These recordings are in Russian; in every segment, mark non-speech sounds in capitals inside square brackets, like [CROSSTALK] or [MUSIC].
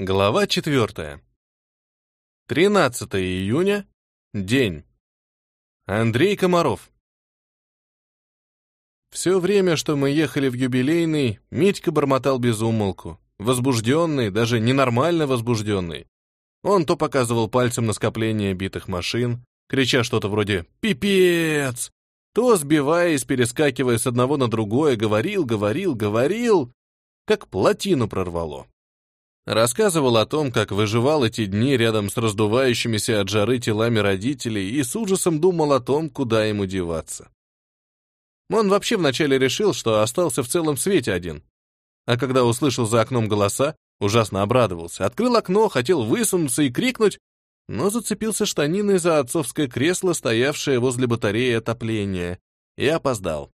Глава 4. 13 июня. День. Андрей Комаров. Все время, что мы ехали в юбилейный, Митька бормотал без умолку. Возбужденный, даже ненормально возбужденный. Он то показывал пальцем на скопление битых машин, крича что-то вроде «Пипец!», то, сбиваясь, перескакивая с одного на другое, говорил, говорил, говорил, как плотину прорвало. Рассказывал о том, как выживал эти дни рядом с раздувающимися от жары телами родителей и с ужасом думал о том, куда ему деваться. Он вообще вначале решил, что остался в целом свете один. А когда услышал за окном голоса, ужасно обрадовался, открыл окно, хотел высунуться и крикнуть, но зацепился штаниной за отцовское кресло, стоявшее возле батареи отопления, и опоздал.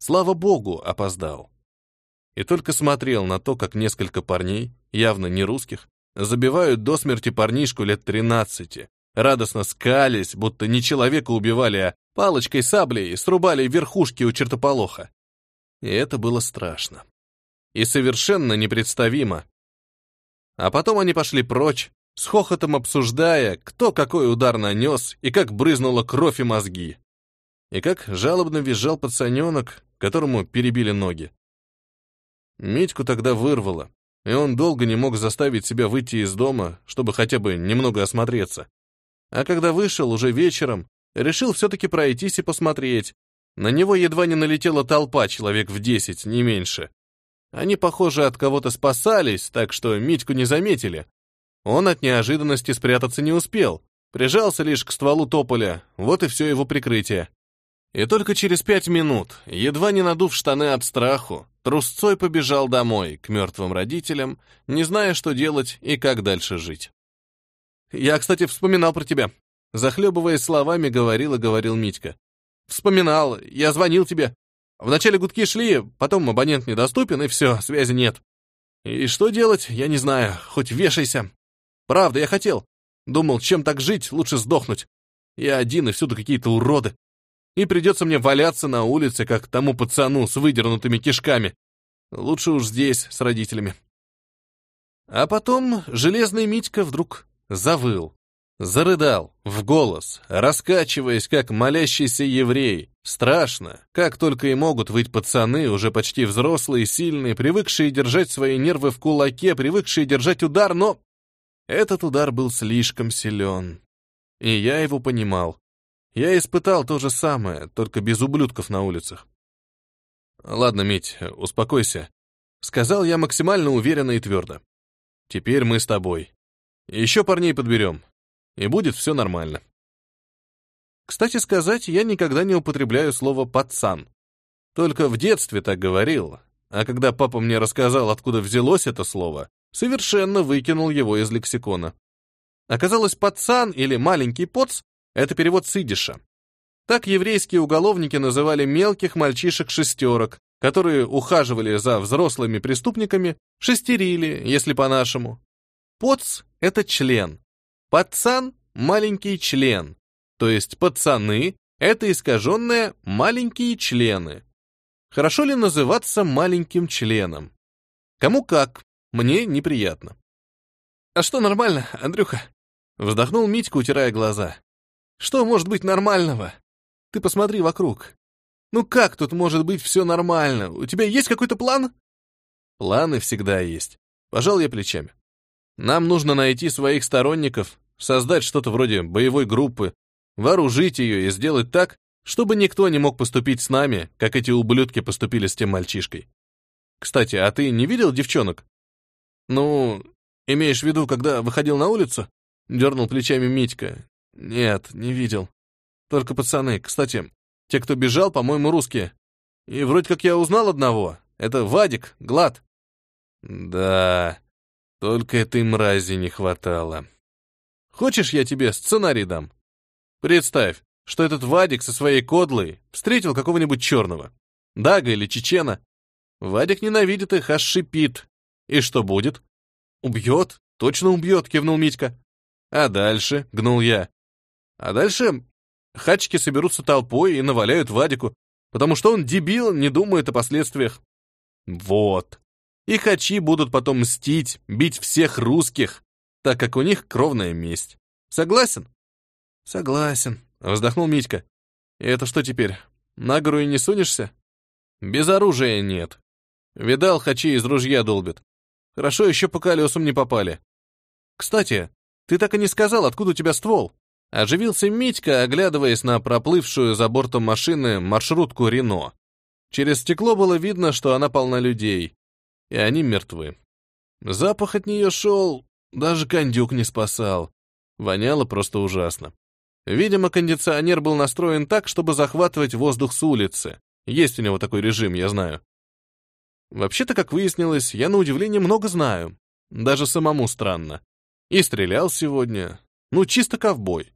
Слава богу, опоздал и только смотрел на то, как несколько парней, явно не русских, забивают до смерти парнишку лет 13, радостно скались, будто не человека убивали, а палочкой-саблей срубали верхушки у чертополоха. И это было страшно. И совершенно непредставимо. А потом они пошли прочь, с хохотом обсуждая, кто какой удар нанес и как брызнула кровь и мозги. И как жалобно визжал пацаненок, которому перебили ноги. Митьку тогда вырвало, и он долго не мог заставить себя выйти из дома, чтобы хотя бы немного осмотреться. А когда вышел уже вечером, решил все-таки пройтись и посмотреть. На него едва не налетела толпа, человек в десять, не меньше. Они, похоже, от кого-то спасались, так что Митьку не заметили. Он от неожиданности спрятаться не успел, прижался лишь к стволу тополя, вот и все его прикрытие. И только через пять минут, едва не надув штаны от страху, трусцой побежал домой, к мертвым родителям, не зная, что делать и как дальше жить. «Я, кстати, вспоминал про тебя», — захлебываясь словами, говорил и говорил Митька. «Вспоминал, я звонил тебе. Вначале гудки шли, потом абонент недоступен, и все, связи нет. И что делать, я не знаю, хоть вешайся. Правда, я хотел. Думал, чем так жить, лучше сдохнуть. Я один, и всюду какие-то уроды и придется мне валяться на улице, как тому пацану с выдернутыми кишками. Лучше уж здесь, с родителями. А потом железный Митька вдруг завыл, зарыдал в голос, раскачиваясь, как молящийся еврей. Страшно, как только и могут выть пацаны, уже почти взрослые, сильные, привыкшие держать свои нервы в кулаке, привыкшие держать удар, но... Этот удар был слишком силен. И я его понимал. Я испытал то же самое, только без ублюдков на улицах. «Ладно, Мить, успокойся», — сказал я максимально уверенно и твердо. «Теперь мы с тобой. Еще парней подберем, и будет все нормально». Кстати сказать, я никогда не употребляю слово «пацан». Только в детстве так говорил, а когда папа мне рассказал, откуда взялось это слово, совершенно выкинул его из лексикона. Оказалось, пацан или маленький поц это перевод с идиша. Так еврейские уголовники называли мелких мальчишек-шестерок, которые ухаживали за взрослыми преступниками, шестерили, если по-нашему. Поц — это член. Пацан — маленький член. То есть пацаны — это искаженное маленькие члены. Хорошо ли называться маленьким членом? Кому как, мне неприятно. «А что нормально, Андрюха?» Вздохнул Митька, утирая глаза. Что может быть нормального? Ты посмотри вокруг. Ну как тут может быть все нормально? У тебя есть какой-то план? Планы всегда есть. Пожал я плечами. Нам нужно найти своих сторонников, создать что-то вроде боевой группы, вооружить ее и сделать так, чтобы никто не мог поступить с нами, как эти ублюдки поступили с тем мальчишкой. Кстати, а ты не видел девчонок? Ну, имеешь в виду, когда выходил на улицу? Дернул плечами Митька. Нет, не видел. Только пацаны. Кстати, те, кто бежал, по-моему, русские. И вроде как я узнал одного. Это Вадик, Глад. Да, только этой мрази не хватало. Хочешь, я тебе сценарий дам? Представь, что этот Вадик со своей кодлой встретил какого-нибудь черного. Дага или Чечена. Вадик ненавидит их, аж шипит. И что будет? Убьет, точно убьет, кивнул Митька. А дальше, гнул я. А дальше хачки соберутся толпой и наваляют Вадику, потому что он дебил, не думает о последствиях. Вот. И хачи будут потом мстить, бить всех русских, так как у них кровная месть. Согласен? Согласен, вздохнул Митька. И это что теперь? На гору и не сунешься? Без оружия нет. Видал, хачи из ружья долбят. Хорошо, еще по колесам не попали. Кстати, ты так и не сказал, откуда у тебя ствол? Оживился Митька, оглядываясь на проплывшую за бортом машины маршрутку Рено. Через стекло было видно, что она полна людей, и они мертвы. Запах от нее шел, даже кондюк не спасал. Воняло просто ужасно. Видимо, кондиционер был настроен так, чтобы захватывать воздух с улицы. Есть у него такой режим, я знаю. Вообще-то, как выяснилось, я на удивление много знаю. Даже самому странно. И стрелял сегодня. Ну, чисто ковбой.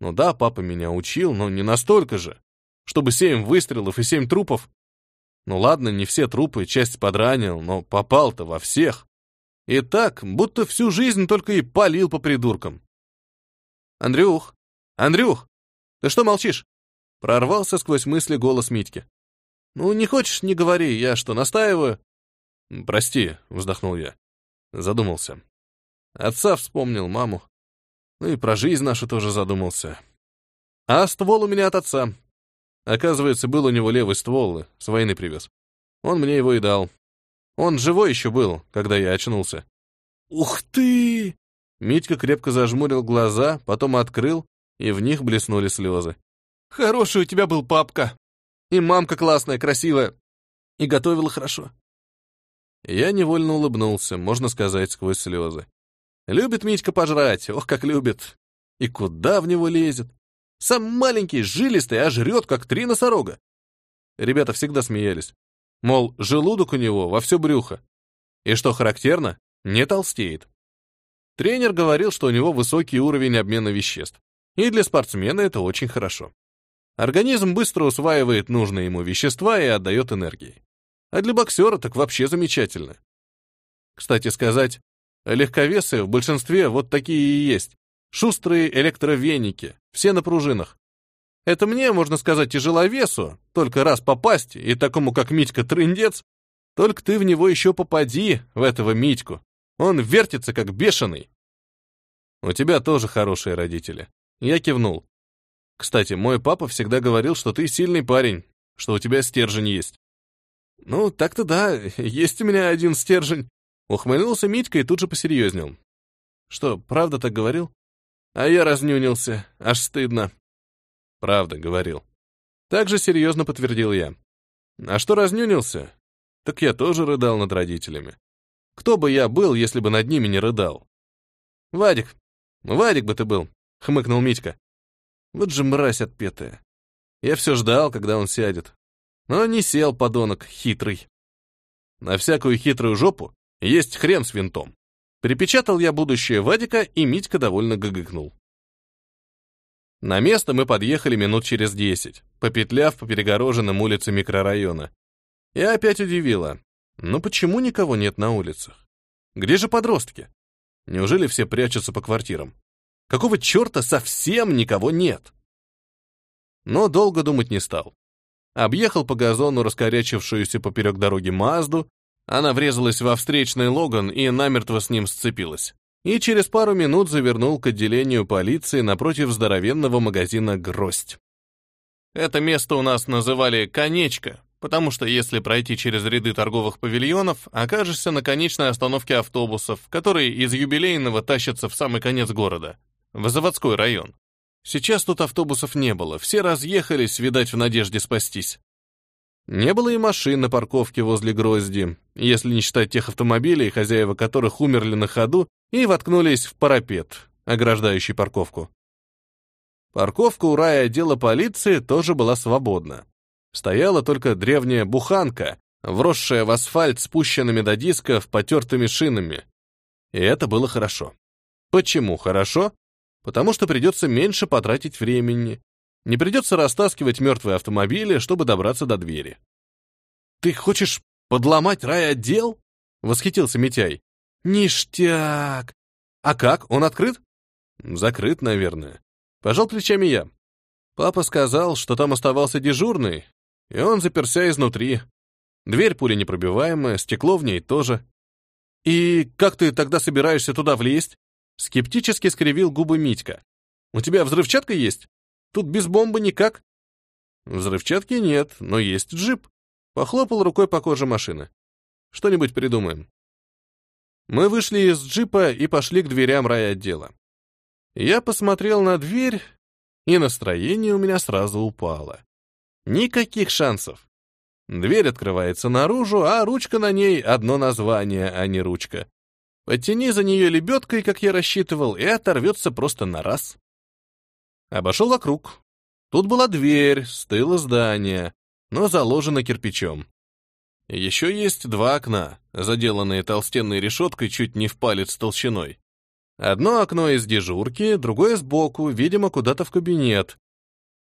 Ну да, папа меня учил, но не настолько же. Чтобы семь выстрелов и семь трупов. Ну ладно, не все трупы, часть подранил, но попал-то во всех. И так, будто всю жизнь только и палил по придуркам. «Андрюх! Андрюх! Ты что молчишь?» Прорвался сквозь мысли голос Митьки. «Ну, не хочешь, не говори, я что, настаиваю?» «Прости», — вздохнул я. Задумался. Отца вспомнил, маму. Ну и про жизнь нашу тоже задумался. А ствол у меня от отца. Оказывается, был у него левый ствол, с войны привез. Он мне его и дал. Он живой еще был, когда я очнулся. «Ух ты!» Митька крепко зажмурил глаза, потом открыл, и в них блеснули слезы. «Хороший у тебя был папка! И мамка классная, красивая! И готовила хорошо!» Я невольно улыбнулся, можно сказать, сквозь слезы. Любит Митька пожрать, ох, как любит. И куда в него лезет? Сам маленький, жилистый, а жрет, как три носорога. Ребята всегда смеялись. Мол, желудок у него во все брюхо. И что характерно, не толстеет. Тренер говорил, что у него высокий уровень обмена веществ. И для спортсмена это очень хорошо. Организм быстро усваивает нужные ему вещества и отдает энергии. А для боксера так вообще замечательно. Кстати сказать, Легковесы в большинстве вот такие и есть. Шустрые электровеники, все на пружинах. Это мне, можно сказать, тяжеловесу, только раз попасть, и такому, как Митька, трындец, только ты в него еще попади, в этого Митьку. Он вертится, как бешеный. У тебя тоже хорошие родители. Я кивнул. Кстати, мой папа всегда говорил, что ты сильный парень, что у тебя стержень есть. Ну, так-то да, [LAUGHS] есть у меня один стержень. Ухмыльнулся Митька и тут же посерьезнел. Что, правда так говорил? А я разнюнился, аж стыдно. Правда, говорил. Так же серьезно подтвердил я. А что разнюнился? Так я тоже рыдал над родителями. Кто бы я был, если бы над ними не рыдал? Вадик, Вадик бы ты был, хмыкнул Митька. Вот же мразь отпетая. Я все ждал, когда он сядет. Но не сел, подонок, хитрый. На всякую хитрую жопу есть хрен с винтом. Припечатал я будущее Вадика, и Митька довольно гыгыкнул. На место мы подъехали минут через десять, попетляв по перегороженным улицам микрорайона. И опять удивило. Ну почему никого нет на улицах? Где же подростки? Неужели все прячутся по квартирам? Какого черта совсем никого нет? Но долго думать не стал. Объехал по газону раскорячившуюся поперек дороги Мазду, она врезалась во встречный Логан и намертво с ним сцепилась. И через пару минут завернул к отделению полиции напротив здоровенного магазина «Гроздь». Это место у нас называли «Конечка», потому что если пройти через ряды торговых павильонов, окажешься на конечной остановке автобусов, которые из юбилейного тащатся в самый конец города, в заводской район. Сейчас тут автобусов не было, все разъехались, видать, в надежде спастись. Не было и машин на парковке возле грозди, если не считать тех автомобилей, хозяева которых умерли на ходу и воткнулись в парапет, ограждающий парковку. Парковка у рая отдела полиции тоже была свободна. Стояла только древняя буханка, вросшая в асфальт спущенными до дисков потертыми шинами. И это было хорошо. Почему хорошо? Потому что придется меньше потратить времени, не придется растаскивать мертвые автомобили, чтобы добраться до двери. «Ты хочешь подломать райотдел?» — восхитился Митяй. «Ништяк! А как, он открыт?» «Закрыт, наверное». Пожал плечами я. Папа сказал, что там оставался дежурный, и он заперся изнутри. Дверь пуленепробиваемая, стекло в ней тоже. «И как ты тогда собираешься туда влезть?» Скептически скривил губы Митька. «У тебя взрывчатка есть? Тут без бомбы никак». «Взрывчатки нет, но есть джип». Похлопал рукой по коже машины. «Что-нибудь придумаем». Мы вышли из джипа и пошли к дверям райотдела. Я посмотрел на дверь, и настроение у меня сразу упало. Никаких шансов. Дверь открывается наружу, а ручка на ней — одно название, а не ручка. Подтяни за нее лебедкой, как я рассчитывал, и оторвется просто на раз. Обошел вокруг. Тут была дверь, стыло здание, но заложено кирпичом. Еще есть два окна, заделанные толстенной решеткой чуть не в палец толщиной. Одно окно из дежурки, другое сбоку, видимо, куда-то в кабинет.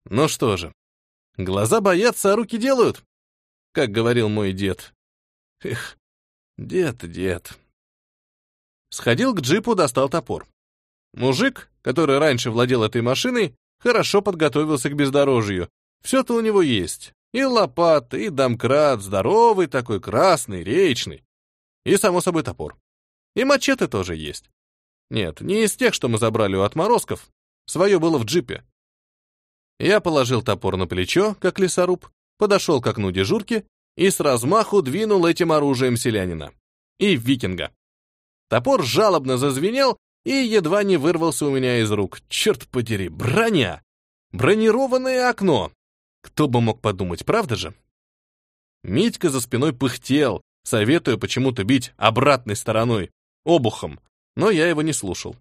Ну что же, глаза боятся, а руки делают, как говорил мой дед. Эх, дед, дед. Сходил к джипу, достал топор. Мужик, который раньше владел этой машиной, хорошо подготовился к бездорожью. Все-то у него есть. И лопата, и домкрат, здоровый такой, красный, речный. И, само собой, топор. И мачете тоже есть. Нет, не из тех, что мы забрали у отморозков. Свое было в джипе. Я положил топор на плечо, как лесоруб, подошел к окну дежурки и с размаху двинул этим оружием селянина. И викинга. Топор жалобно зазвенел и едва не вырвался у меня из рук. Черт подери, броня! Бронированное окно! Кто бы мог подумать, правда же? Митька за спиной пыхтел, советуя почему-то бить обратной стороной, обухом, но я его не слушал.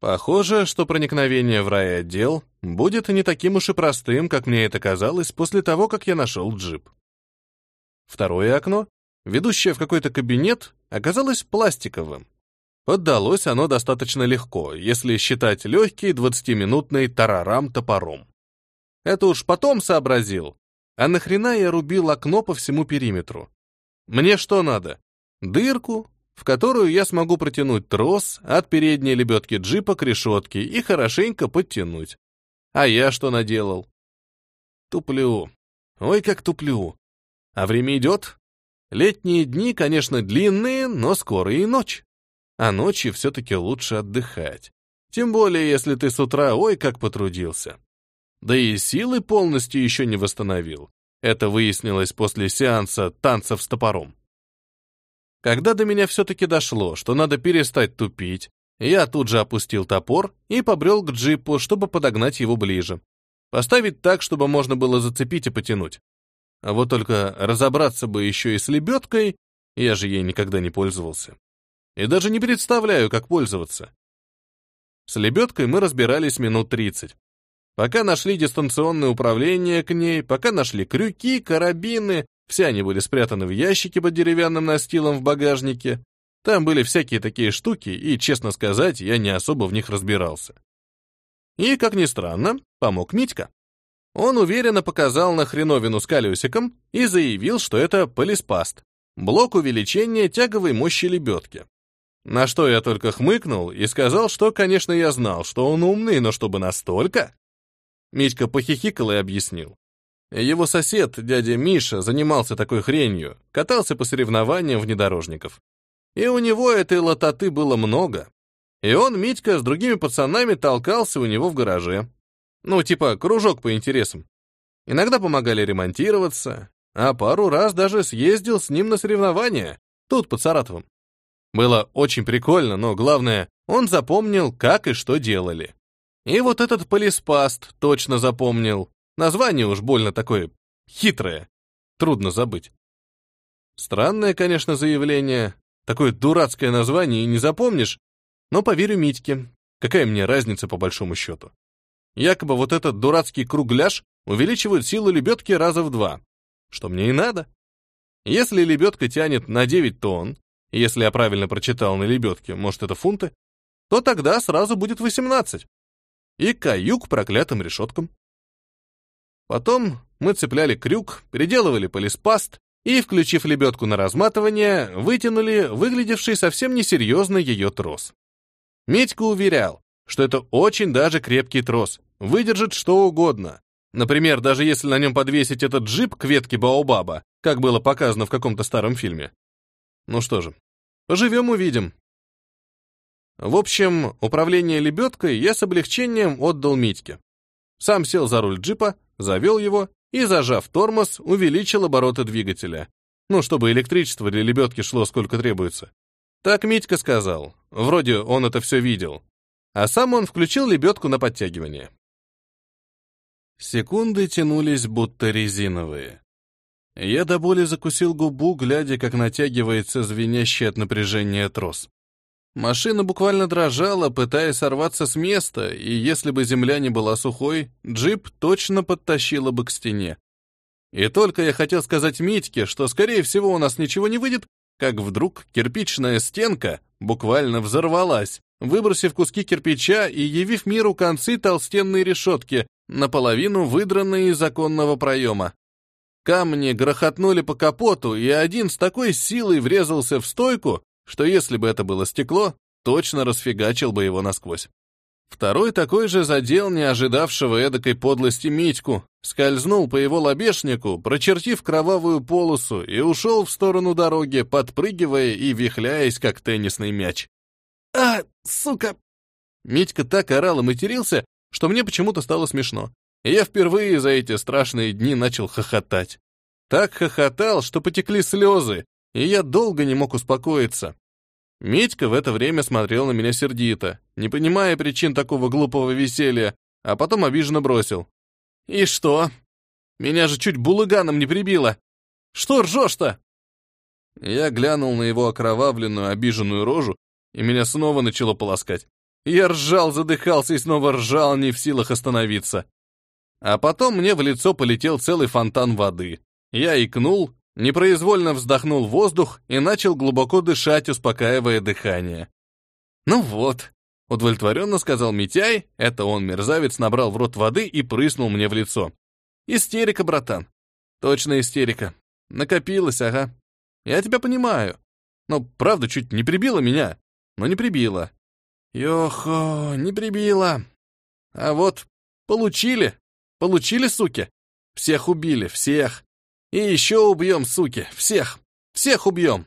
Похоже, что проникновение в рай отдел будет не таким уж и простым, как мне это казалось после того, как я нашел джип. Второе окно, ведущее в какой-то кабинет, оказалось пластиковым. Поддалось оно достаточно легко, если считать легкий 20-минутный тарарам топором. Это уж потом сообразил. А нахрена я рубил окно по всему периметру? Мне что надо? Дырку, в которую я смогу протянуть трос от передней лебедки джипа к решетке и хорошенько подтянуть. А я что наделал? Туплю. Ой, как туплю. А время идет. Летние дни, конечно, длинные, но скоро и ночь. А ночью все-таки лучше отдыхать. Тем более, если ты с утра ой как потрудился. Да и силы полностью еще не восстановил. Это выяснилось после сеанса танцев с топором. Когда до меня все-таки дошло, что надо перестать тупить, я тут же опустил топор и побрел к джипу, чтобы подогнать его ближе. Поставить так, чтобы можно было зацепить и потянуть. А вот только разобраться бы еще и с лебедкой, я же ей никогда не пользовался. И даже не представляю, как пользоваться. С лебедкой мы разбирались минут 30. Пока нашли дистанционное управление к ней, пока нашли крюки, карабины, все они были спрятаны в ящике под деревянным настилом в багажнике. Там были всякие такие штуки, и, честно сказать, я не особо в них разбирался. И, как ни странно, помог Митька. Он уверенно показал на хреновину с колесиком и заявил, что это полиспаст, блок увеличения тяговой мощи лебедки. На что я только хмыкнул и сказал, что, конечно, я знал, что он умный, но чтобы настолько... Митька похихикал и объяснил. Его сосед, дядя Миша, занимался такой хренью, катался по соревнованиям внедорожников. И у него этой лототы было много. И он, Митька, с другими пацанами толкался у него в гараже. Ну, типа, кружок по интересам. Иногда помогали ремонтироваться, а пару раз даже съездил с ним на соревнования, тут, под Саратовом. Было очень прикольно, но главное, он запомнил, как и что делали. И вот этот полиспаст точно запомнил. Название уж больно такое хитрое. Трудно забыть. Странное, конечно, заявление. Такое дурацкое название и не запомнишь. Но поверю Митьке. Какая мне разница по большому счету? Якобы вот этот дурацкий кругляш увеличивает силу лебедки раза в два. Что мне и надо. Если лебедка тянет на 9 тонн, если я правильно прочитал на лебедке, может это фунты, то тогда сразу будет 18 и каюк проклятым решеткам. Потом мы цепляли крюк, переделывали полиспаст и, включив лебедку на разматывание, вытянули выглядевший совсем несерьезно ее трос. Медька уверял, что это очень даже крепкий трос, выдержит что угодно. Например, даже если на нем подвесить этот джип к ветке Баобаба, как было показано в каком-то старом фильме. Ну что же, поживем увидим. В общем, управление лебедкой я с облегчением отдал Митьке. Сам сел за руль джипа, завел его и, зажав тормоз, увеличил обороты двигателя. Ну, чтобы электричество для лебедки шло сколько требуется. Так Митька сказал. Вроде он это все видел. А сам он включил лебедку на подтягивание. Секунды тянулись, будто резиновые. Я до боли закусил губу, глядя, как натягивается звенящий от напряжения трос. Машина буквально дрожала, пытаясь сорваться с места, и если бы земля не была сухой, джип точно подтащила бы к стене. И только я хотел сказать Митьке, что, скорее всего, у нас ничего не выйдет, как вдруг кирпичная стенка буквально взорвалась, выбросив куски кирпича и явив миру концы толстенной решетки, наполовину выдранные из законного проема. Камни грохотнули по капоту, и один с такой силой врезался в стойку, что если бы это было стекло, точно расфигачил бы его насквозь. Второй такой же задел не ожидавшего эдакой подлости Митьку, скользнул по его лобешнику, прочертив кровавую полосу, и ушел в сторону дороги, подпрыгивая и вихляясь, как теннисный мяч. «А, сука!» Митька так орал и матерился, что мне почему-то стало смешно. И я впервые за эти страшные дни начал хохотать. Так хохотал, что потекли слезы, и я долго не мог успокоиться. Митька в это время смотрел на меня сердито, не понимая причин такого глупого веселья, а потом обиженно бросил. «И что? Меня же чуть булыганом не прибило! Что ржешь-то?» Я глянул на его окровавленную, обиженную рожу, и меня снова начало полоскать. Я ржал, задыхался и снова ржал, не в силах остановиться. А потом мне в лицо полетел целый фонтан воды. Я икнул, непроизвольно вздохнул воздух и начал глубоко дышать, успокаивая дыхание. «Ну вот», — удовлетворенно сказал Митяй, это он, мерзавец, набрал в рот воды и прыснул мне в лицо. «Истерика, братан. Точно истерика. Накопилась, ага. Я тебя понимаю. Но правда чуть не прибила меня. Но не прибила. Йохо, не прибила. А вот получили. Получили, суки. Всех убили, всех. И еще убьем, суки, всех, всех убьем.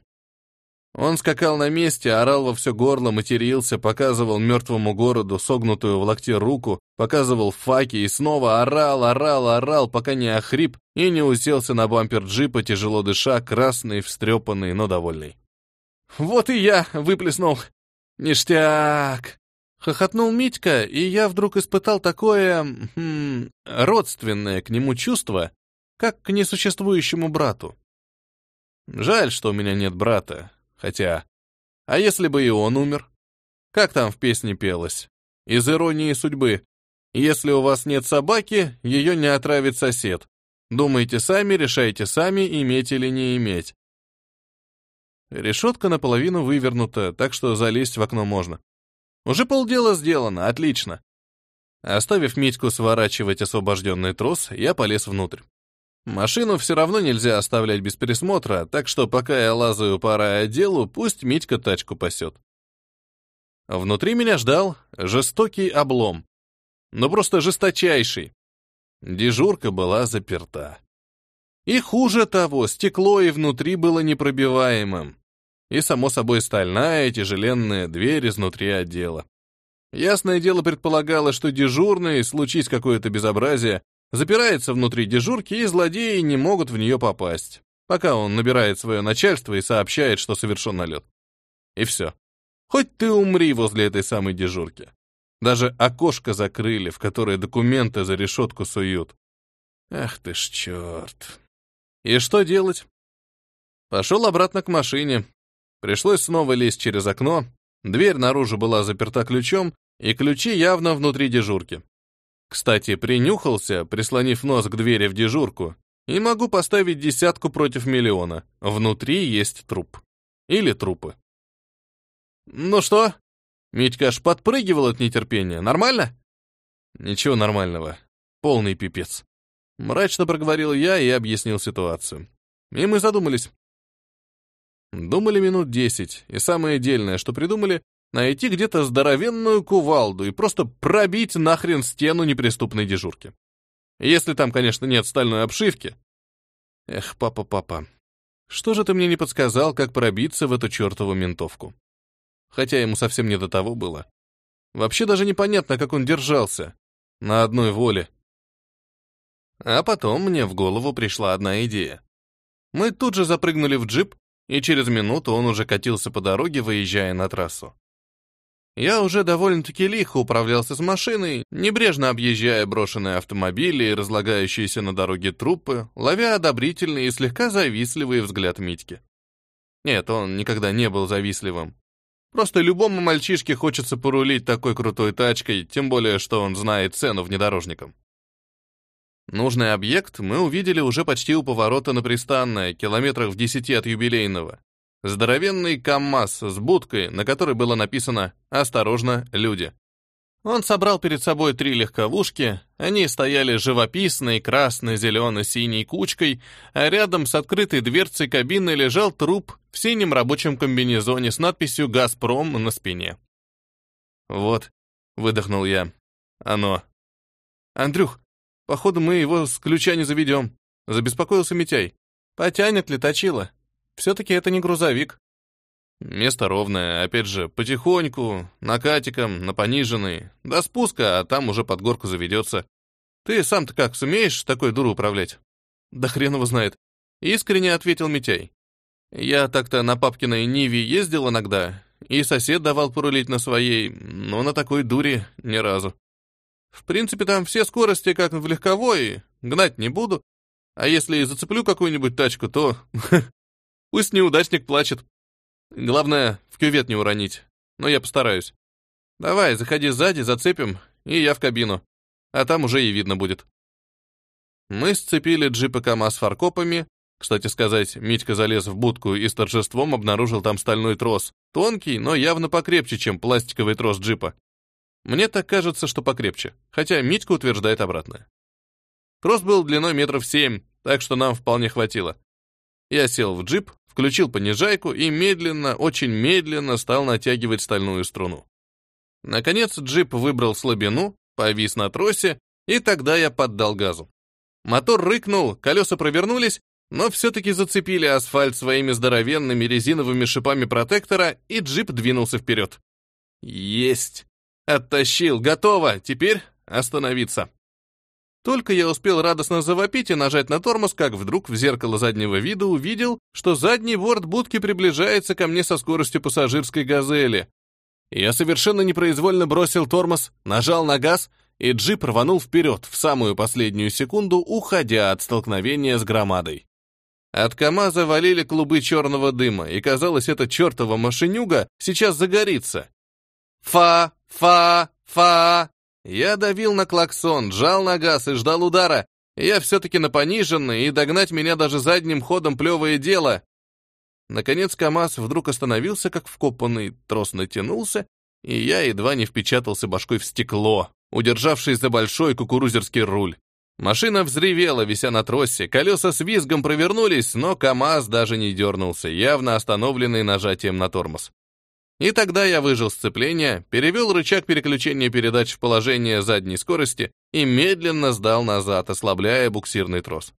Он скакал на месте, орал во все горло, матерился, показывал мертвому городу согнутую в локте руку, показывал факи и снова орал, орал, орал, пока не охрип и не уселся на бампер джипа, тяжело дыша, красный, встрепанный, но довольный. «Вот и я выплеснул! Ништяк!» Хохотнул Митька, и я вдруг испытал такое... Хм, родственное к нему чувство, как к несуществующему брату. Жаль, что у меня нет брата, хотя... А если бы и он умер? Как там в песне пелось? Из иронии судьбы. Если у вас нет собаки, ее не отравит сосед. Думайте сами, решайте сами, иметь или не иметь. Решетка наполовину вывернута, так что залезть в окно можно. Уже полдела сделано, отлично. Оставив Митьку сворачивать освобожденный трос, я полез внутрь. Машину все равно нельзя оставлять без пересмотра, так что пока я лазаю по райотделу, пусть Митька тачку пасет. Внутри меня ждал жестокий облом. Ну просто жесточайший. Дежурка была заперта. И хуже того, стекло и внутри было непробиваемым. И, само собой, стальная тяжеленная дверь изнутри отдела. Ясное дело предполагалось, что дежурный, случись какое-то безобразие, запирается внутри дежурки, и злодеи не могут в нее попасть, пока он набирает свое начальство и сообщает, что совершен налет. И все. Хоть ты умри возле этой самой дежурки. Даже окошко закрыли, в которое документы за решетку суют. Ах ты ж черт. И что делать? Пошел обратно к машине. Пришлось снова лезть через окно. Дверь наружу была заперта ключом, и ключи явно внутри дежурки. Кстати, принюхался, прислонив нос к двери в дежурку, и могу поставить десятку против миллиона. Внутри есть труп. Или трупы. «Ну что?» Митька аж подпрыгивал от нетерпения. «Нормально?» «Ничего нормального. Полный пипец». Мрачно проговорил я и объяснил ситуацию. И мы задумались. Думали минут десять, и самое дельное, что придумали, найти где-то здоровенную кувалду и просто пробить нахрен стену неприступной дежурки. Если там, конечно, нет стальной обшивки. Эх, папа, папа, что же ты мне не подсказал, как пробиться в эту чертову ментовку? Хотя ему совсем не до того было. Вообще даже непонятно, как он держался. На одной воле. А потом мне в голову пришла одна идея. Мы тут же запрыгнули в джип, и через минуту он уже катился по дороге, выезжая на трассу. Я уже довольно-таки лихо управлялся с машиной, небрежно объезжая брошенные автомобили и разлагающиеся на дороге трупы, ловя одобрительный и слегка завистливый взгляд Митьки. Нет, он никогда не был завистливым. Просто любому мальчишке хочется порулить такой крутой тачкой, тем более, что он знает цену внедорожникам. Нужный объект мы увидели уже почти у поворота на пристанное, километрах в десяти от юбилейного. Здоровенный КАМАЗ с будкой, на которой было написано «Осторожно, люди». Он собрал перед собой три легковушки, они стояли живописной красно-зелено-синей кучкой, а рядом с открытой дверцей кабины лежал труп в синем рабочем комбинезоне с надписью «Газпром» на спине. «Вот», — выдохнул я, — «оно». «Андрюх, походу мы его с ключа не заведем», — забеспокоился Митяй. «Потянет ли точило?» Все-таки это не грузовик. Место ровное, опять же, потихоньку, накатиком, на пониженный, до спуска, а там уже под горку заведется. Ты сам-то как, сумеешь такой дуру управлять? Да хрен его знает. Искренне ответил Митяй. Я так-то на папкиной Ниве ездил иногда, и сосед давал порулить на своей, но на такой дуре ни разу. В принципе, там все скорости, как в легковой, гнать не буду. А если и зацеплю какую-нибудь тачку, то [LAUGHS] Пусть неудачник плачет. Главное, в кювет не уронить. Но я постараюсь. Давай, заходи сзади, зацепим, и я в кабину. А там уже и видно будет. Мы сцепили джипы КамАЗ фаркопами. Кстати сказать, Митька залез в будку и с торжеством обнаружил там стальной трос. Тонкий, но явно покрепче, чем пластиковый трос джипа. Мне так кажется, что покрепче, хотя Митька утверждает обратное. Трос был длиной метров семь, так что нам вполне хватило. Я сел в джип, включил понижайку и медленно, очень медленно стал натягивать стальную струну. Наконец джип выбрал слабину, повис на тросе, и тогда я поддал газу. Мотор рыкнул, колеса провернулись, но все-таки зацепили асфальт своими здоровенными резиновыми шипами протектора, и джип двинулся вперед. Есть! Оттащил, готово, теперь остановиться. Только я успел радостно завопить и нажать на тормоз, как вдруг в зеркало заднего вида увидел, что задний борт будки приближается ко мне со скоростью пассажирской «Газели». Я совершенно непроизвольно бросил тормоз, нажал на газ, и джип рванул вперед в самую последнюю секунду, уходя от столкновения с громадой. От КамАЗа валили клубы черного дыма, и казалось, эта чертова машинюга сейчас загорится. «Фа! Фа! Фа!» Я давил на клаксон, жал на газ и ждал удара. Я все-таки на пониженный, и догнать меня даже задним ходом плевое дело. Наконец КамАЗ вдруг остановился, как вкопанный, трос натянулся, и я едва не впечатался башкой в стекло, удержавшись за большой кукурузерский руль. Машина взревела, вися на тросе, колеса с визгом провернулись, но КамАЗ даже не дернулся, явно остановленный нажатием на тормоз. И тогда я выжил сцепление, перевел рычаг переключения передач в положение задней скорости и медленно сдал назад, ослабляя буксирный трос.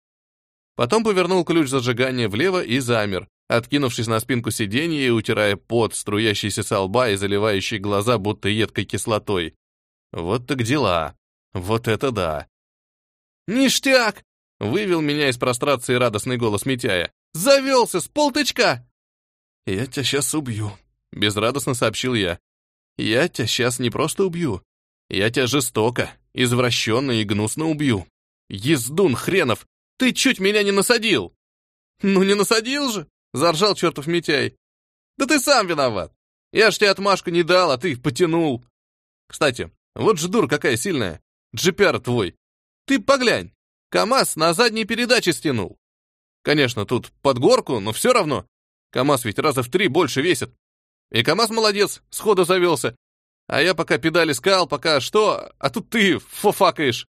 Потом повернул ключ зажигания влево и замер, откинувшись на спинку сиденья и утирая пот, струящийся со лба и заливающий глаза будто едкой кислотой. Вот так дела. Вот это да. «Ништяк!» — вывел меня из прострации радостный голос Митяя. «Завелся с полтычка!» «Я тебя сейчас убью», Безрадостно сообщил я. Я тебя сейчас не просто убью. Я тебя жестоко, извращенно и гнусно убью. Ездун хренов, ты чуть меня не насадил. Ну не насадил же, заржал чертов Митяй. Да ты сам виноват. Я ж тебе отмашку не дал, а ты потянул. Кстати, вот же дур какая сильная. Джипяр твой. Ты поглянь. КамАЗ на задней передаче стянул. Конечно, тут под горку, но все равно. КамАЗ ведь раза в три больше весит. И КамАЗ молодец, сходу завелся. А я пока педали скал, пока что, а тут ты фофакаешь.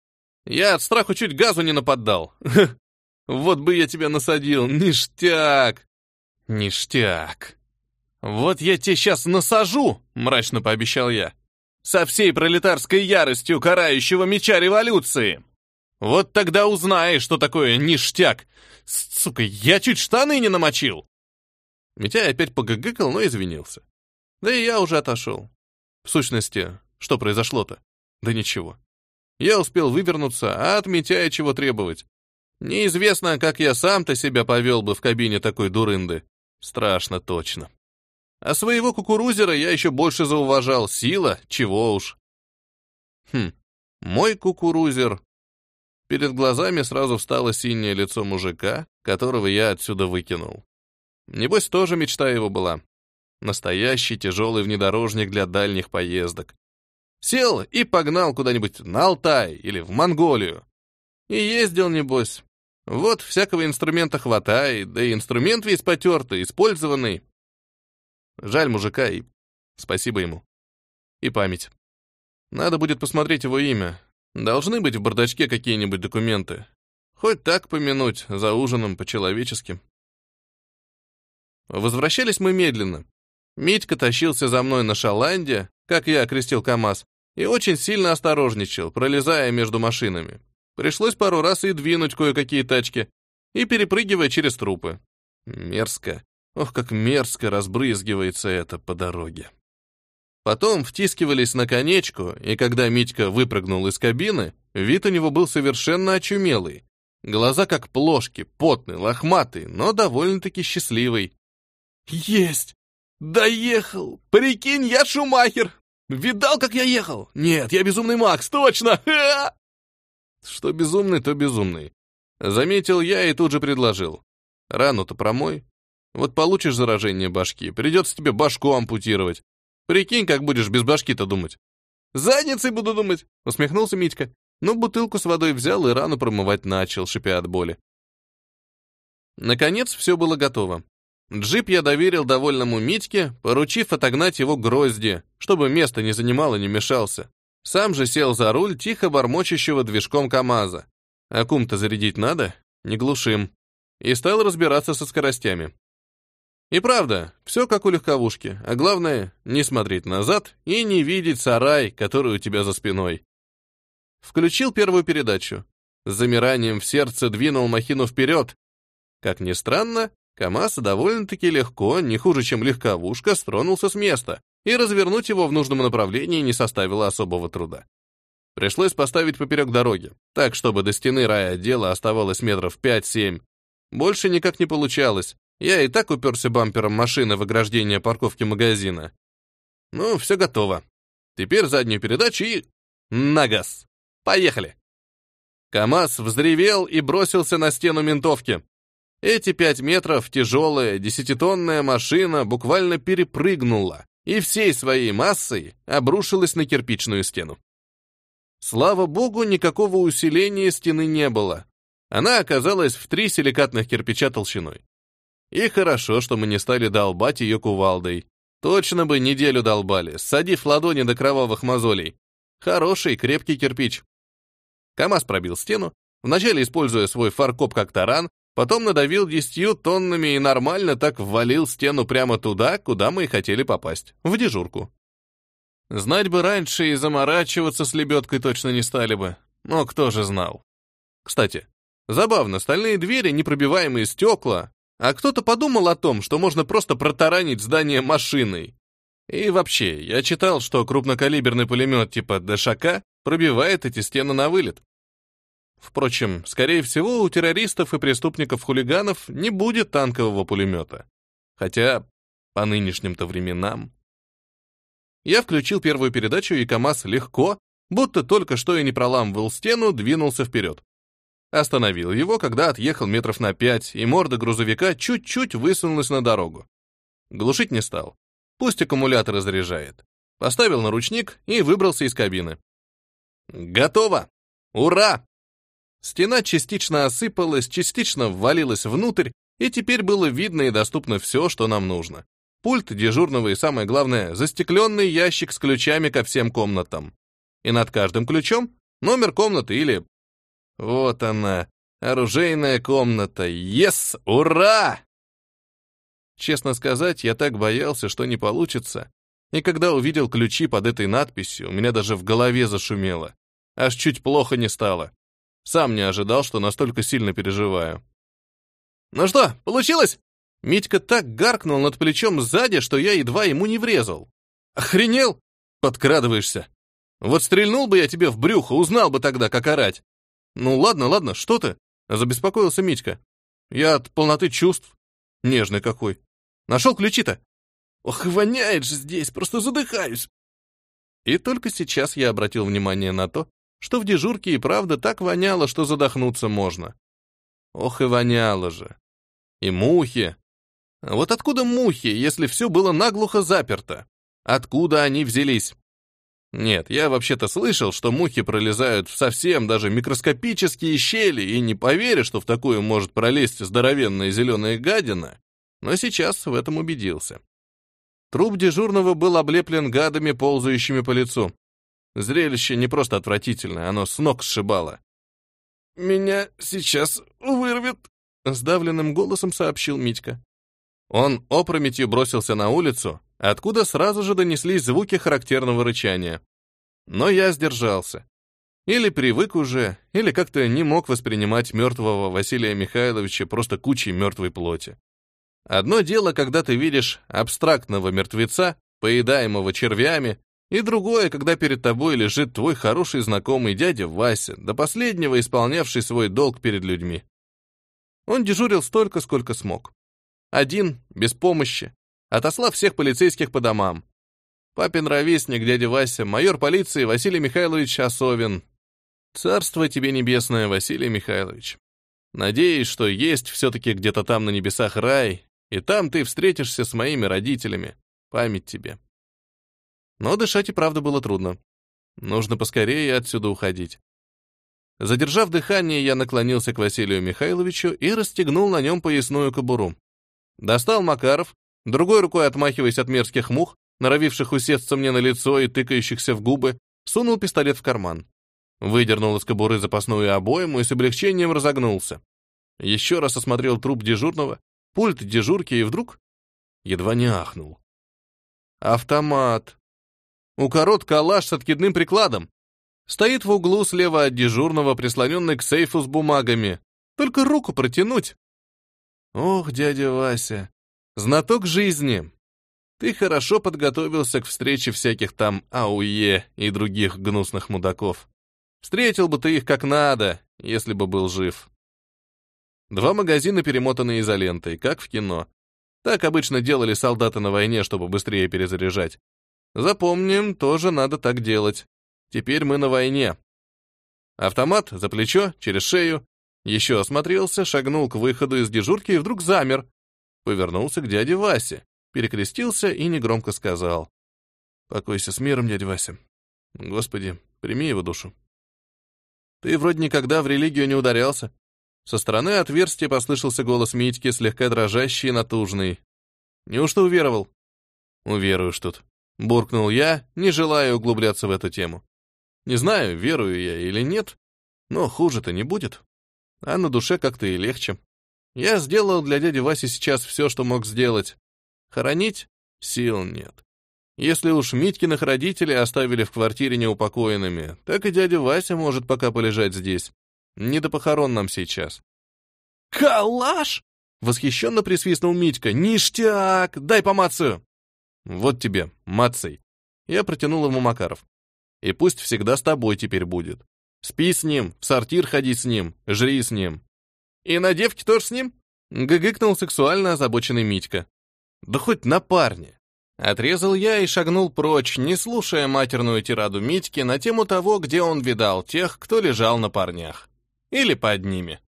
Я от страху чуть газу не нападал. [LAUGHS] Вот бы я тебя насадил, ништяк. Ништяк. Вот я тебе сейчас насажу, мрачно пообещал я. Со всей пролетарской яростью карающего меча революции. Вот тогда узнаешь, что такое ништяк. Сука, я чуть штаны не намочил. Митяй опять погыгыкал, но извинился. Да и я уже отошел. В сущности, что произошло-то? Да ничего. Я успел вывернуться, а от Митяя чего требовать? Неизвестно, как я сам-то себя повел бы в кабине такой дурынды. Страшно точно. А своего кукурузера я еще больше зауважал. Сила, чего уж. Хм, мой кукурузер. Перед глазами сразу встало синее лицо мужика, которого я отсюда выкинул. Небось, тоже мечта его была. Настоящий тяжелый внедорожник для дальних поездок. Сел и погнал куда-нибудь на Алтай или в Монголию. И ездил, небось. Вот всякого инструмента хватает, да и инструмент весь потертый, использованный. Жаль мужика и спасибо ему. И память. Надо будет посмотреть его имя. Должны быть в бардачке какие-нибудь документы. Хоть так помянуть, за ужином, по-человечески. Возвращались мы медленно. Митька тащился за мной на шаланде, как я окрестил КамАЗ, и очень сильно осторожничал, пролезая между машинами. Пришлось пару раз и двинуть кое-какие тачки, и перепрыгивая через трупы. Мерзко. Ох, как мерзко разбрызгивается это по дороге. Потом втискивались на конечку, и когда Митька выпрыгнул из кабины, вид у него был совершенно очумелый. Глаза как плошки, потный, лохматый, но довольно-таки счастливый. «Есть! Доехал! Прикинь, я Шумахер! Видал, как я ехал? Нет, я безумный Макс, точно! [LAUGHS] Что безумный, то безумный. Заметил я и тут же предложил. Рану-то промой. Вот получишь заражение башки, придется тебе башку ампутировать. Прикинь, как будешь без башки-то думать. Задницей буду думать, усмехнулся Митька. Но бутылку с водой взял и рану промывать начал, шипя от боли. Наконец все было готово. Джип я доверил довольному Митьке, поручив отогнать его грозди, чтобы место не занимал и не мешался. Сам же сел за руль тихо бормочущего движком КамАЗа. А кум-то зарядить надо? Не глушим. И стал разбираться со скоростями. И правда, все как у легковушки, а главное, не смотреть назад и не видеть сарай, который у тебя за спиной. Включил первую передачу. С замиранием в сердце двинул махину вперед. Как ни странно, КамАЗ довольно-таки легко, не хуже, чем легковушка, стронулся с места, и развернуть его в нужном направлении не составило особого труда. Пришлось поставить поперек дороги, так, чтобы до стены райотдела оставалось метров 5-7. Больше никак не получалось. Я и так уперся бампером машины в ограждение парковки магазина. Ну, все готово. Теперь заднюю передачу и... На газ. Поехали. КамАЗ взревел и бросился на стену ментовки. Эти пять метров тяжелая десятитонная машина буквально перепрыгнула, и всей своей массой обрушилась на кирпичную стену. Слава богу, никакого усиления стены не было. Она оказалась в три силикатных кирпича толщиной. И хорошо, что мы не стали долбать ее кувалдой. Точно бы неделю долбали, садив ладони до кровавых мозолей. Хороший, крепкий кирпич. КамАЗ пробил стену, вначале используя свой фаркоп как таран, Потом надавил десятью тоннами и нормально так ввалил стену прямо туда, куда мы и хотели попасть, в дежурку. Знать бы раньше и заморачиваться с лебедкой точно не стали бы, но кто же знал. Кстати, забавно, стальные двери, непробиваемые стекла, а кто-то подумал о том, что можно просто протаранить здание машиной. И вообще, я читал, что крупнокалиберный пулемет типа ДШК пробивает эти стены на вылет. Впрочем, скорее всего, у террористов и преступников-хулиганов не будет танкового пулемета. Хотя по нынешним-то временам... Я включил первую передачу, и КамАЗ легко, будто только что и не проламывал стену, двинулся вперед. Остановил его, когда отъехал метров на пять, и морда грузовика чуть-чуть высунулась на дорогу. Глушить не стал. Пусть аккумулятор заряжает. Поставил на ручник и выбрался из кабины. Готово! Ура! Стена частично осыпалась, частично ввалилась внутрь, и теперь было видно и доступно все, что нам нужно. Пульт дежурного и, самое главное, застекленный ящик с ключами ко всем комнатам. И над каждым ключом номер комнаты или... Вот она, оружейная комната. Ес! Ура! Честно сказать, я так боялся, что не получится. И когда увидел ключи под этой надписью, у меня даже в голове зашумело. Аж чуть плохо не стало. Сам не ожидал, что настолько сильно переживаю. «Ну что, получилось?» Митька так гаркнул над плечом сзади, что я едва ему не врезал. «Охренел? Подкрадываешься. Вот стрельнул бы я тебе в брюхо, узнал бы тогда, как орать». «Ну ладно, ладно, что ты?» — забеспокоился Митька. «Я от полноты чувств. Нежный какой. Нашел ключи-то?» «Ох, воняет же здесь, просто задыхаюсь!» И только сейчас я обратил внимание на то, что в дежурке и правда так воняло, что задохнуться можно. Ох и воняло же. И мухи. А вот откуда мухи, если все было наглухо заперто? Откуда они взялись? Нет, я вообще-то слышал, что мухи пролезают в совсем даже микроскопические щели, и не поверю, что в такую может пролезть здоровенная зеленая гадина, но сейчас в этом убедился. Труп дежурного был облеплен гадами, ползающими по лицу. Зрелище не просто отвратительное, оно с ног сшибало. «Меня сейчас вырвет», — сдавленным голосом сообщил Митька. Он опрометью бросился на улицу, откуда сразу же донеслись звуки характерного рычания. Но я сдержался. Или привык уже, или как-то не мог воспринимать мертвого Василия Михайловича просто кучей мертвой плоти. Одно дело, когда ты видишь абстрактного мертвеца, поедаемого червями, и другое, когда перед тобой лежит твой хороший знакомый дядя Вася, до последнего исполнявший свой долг перед людьми. Он дежурил столько, сколько смог. Один, без помощи, отослав всех полицейских по домам. Папин ровесник, дядя Вася, майор полиции Василий Михайлович Осовин. Царство тебе небесное, Василий Михайлович. Надеюсь, что есть все-таки где-то там на небесах рай, и там ты встретишься с моими родителями. Память тебе. Но дышать и правда было трудно. Нужно поскорее отсюда уходить. Задержав дыхание, я наклонился к Василию Михайловичу и расстегнул на нем поясную кобуру. Достал Макаров, другой рукой отмахиваясь от мерзких мух, норовивших усесться мне на лицо и тыкающихся в губы, сунул пистолет в карман. Выдернул из кобуры запасную обойму и с облегчением разогнулся. Еще раз осмотрел труп дежурного, пульт дежурки и вдруг едва не ахнул. Автомат. У корот калаш с откидным прикладом. Стоит в углу слева от дежурного, прислоненный к сейфу с бумагами. Только руку протянуть. Ох, дядя Вася, знаток жизни. Ты хорошо подготовился к встрече всяких там АУЕ и других гнусных мудаков. Встретил бы ты их как надо, если бы был жив. Два магазина, перемотанные изолентой, как в кино. Так обычно делали солдаты на войне, чтобы быстрее перезаряжать. Запомним, тоже надо так делать. Теперь мы на войне. Автомат за плечо, через шею. Еще осмотрелся, шагнул к выходу из дежурки и вдруг замер. Повернулся к дяде Васе, перекрестился и негромко сказал. «Покойся с миром, дядя Вася. Господи, прими его душу». «Ты вроде никогда в религию не ударялся», со стороны отверстия послышался голос Митьки, слегка дрожащий и натужный. «Неужто уверовал?» «Уверуешь тут», — буркнул я, не желая углубляться в эту тему. «Не знаю, верую я или нет, но хуже-то не будет. А на душе как-то и легче. Я сделал для дяди Васи сейчас все, что мог сделать. Хоронить сил нет. Если уж Митькиных родителей оставили в квартире неупокоенными, так и дядя Вася может пока полежать здесь. Не до похорон нам сейчас. «Калаш!» — восхищенно присвистнул Митька. «Ништяк! Дай по мацию!» «Вот тебе, мацей!» Я протянул ему Макаров. «И пусть всегда с тобой теперь будет. Спи с ним, в сортир ходи с ним, жри с ним». «И на девке тоже с ним?» — гыгыкнул сексуально озабоченный Митька. «Да хоть на парне!» Отрезал я и шагнул прочь, не слушая матерную тираду Митьки на тему того, где он видал тех, кто лежал на парнях. Или под ними.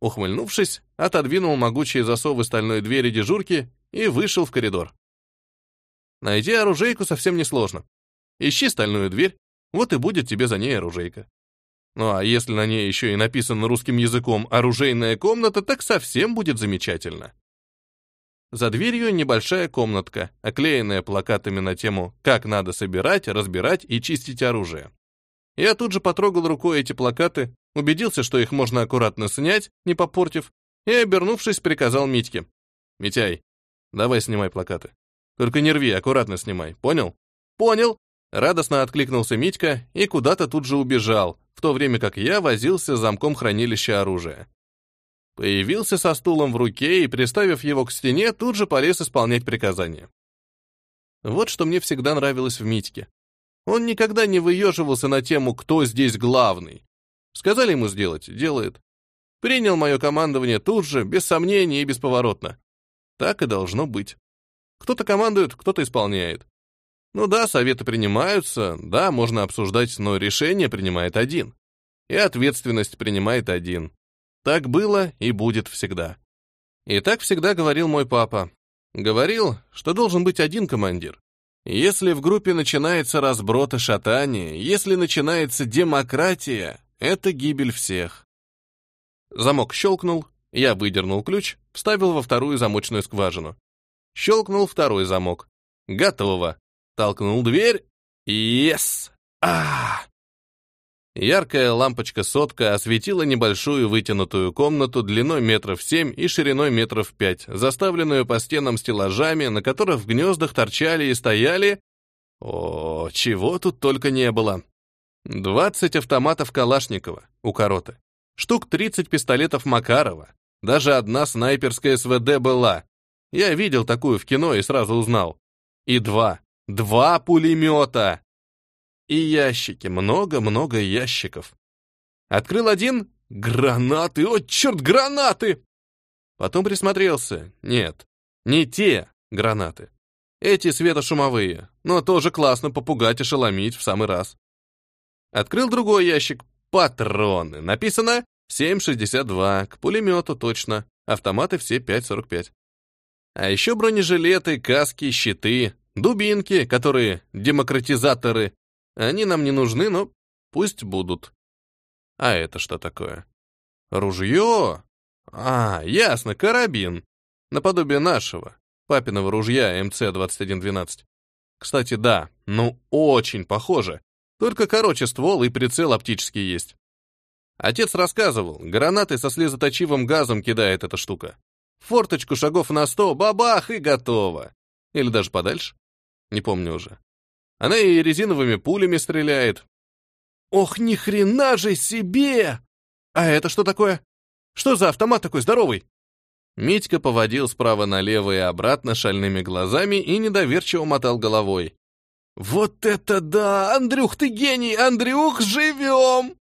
Ухмыльнувшись, отодвинул могучие засовы стальной двери дежурки и вышел в коридор. Найти оружейку совсем несложно. Ищи стальную дверь, вот и будет тебе за ней оружейка. Ну а если на ней еще и написано русским языком «оружейная комната», так совсем будет замечательно. За дверью небольшая комнатка, оклеенная плакатами на тему «Как надо собирать, разбирать и чистить оружие». Я тут же потрогал рукой эти плакаты, убедился, что их можно аккуратно снять, не попортив, и, обернувшись, приказал Митьке. «Митяй, давай снимай плакаты. Только не рви, аккуратно снимай, понял?» «Понял!» Радостно откликнулся Митька и куда-то тут же убежал, в то время как я возился с замком хранилища оружия. Появился со стулом в руке и, приставив его к стене, тут же полез исполнять приказания. Вот что мне всегда нравилось в Митьке. Он никогда не выеживался на тему «кто здесь главный?». Сказали ему сделать — делает. Принял мое командование тут же, без сомнений и бесповоротно. Так и должно быть. Кто-то командует, кто-то исполняет. Ну да, советы принимаются, да, можно обсуждать, но решение принимает один. И ответственность принимает один. Так было и будет всегда. И так всегда говорил мой папа. Говорил, что должен быть один командир. Если в группе начинается разброд и шатание, если начинается демократия, это гибель всех. Замок щелкнул, я выдернул ключ, вставил во вторую замочную скважину. Щелкнул второй замок. Готово. Толкнул дверь. Yes! А! Яркая лампочка-сотка осветила небольшую вытянутую комнату длиной метров семь и шириной метров пять, заставленную по стенам стеллажами, на которых в гнездах торчали и стояли... О, чего тут только не было. Двадцать автоматов Калашникова у Короты, штук тридцать пистолетов Макарова, даже одна снайперская СВД была. Я видел такую в кино и сразу узнал. И два, два пулемета! И ящики, много-много ящиков. Открыл один — гранаты, о, черт, гранаты! Потом присмотрелся. Нет, не те гранаты. Эти светошумовые, но тоже классно попугать и шеломить в самый раз. Открыл другой ящик. Патроны. Написано 7,62. К пулемету точно. Автоматы все 5,45. А еще бронежилеты, каски, щиты, дубинки, которые демократизаторы, они нам не нужны, но пусть будут. А это что такое? Ружье? А, ясно, карабин. Наподобие нашего, папиного ружья МЦ-2112. Кстати, да, ну очень похоже. Только короче ствол и прицел оптический есть. Отец рассказывал, гранаты со слезоточивым газом кидает эта штука. Форточку шагов на сто, бабах, и готово. Или даже подальше. Не помню уже. Она и резиновыми пулями стреляет. Ох, ни хрена же себе! А это что такое? Что за автомат такой здоровый? Митька поводил справа налево и обратно шальными глазами и недоверчиво мотал головой. «Вот это да! Андрюх, ты гений! Андрюх, живем!»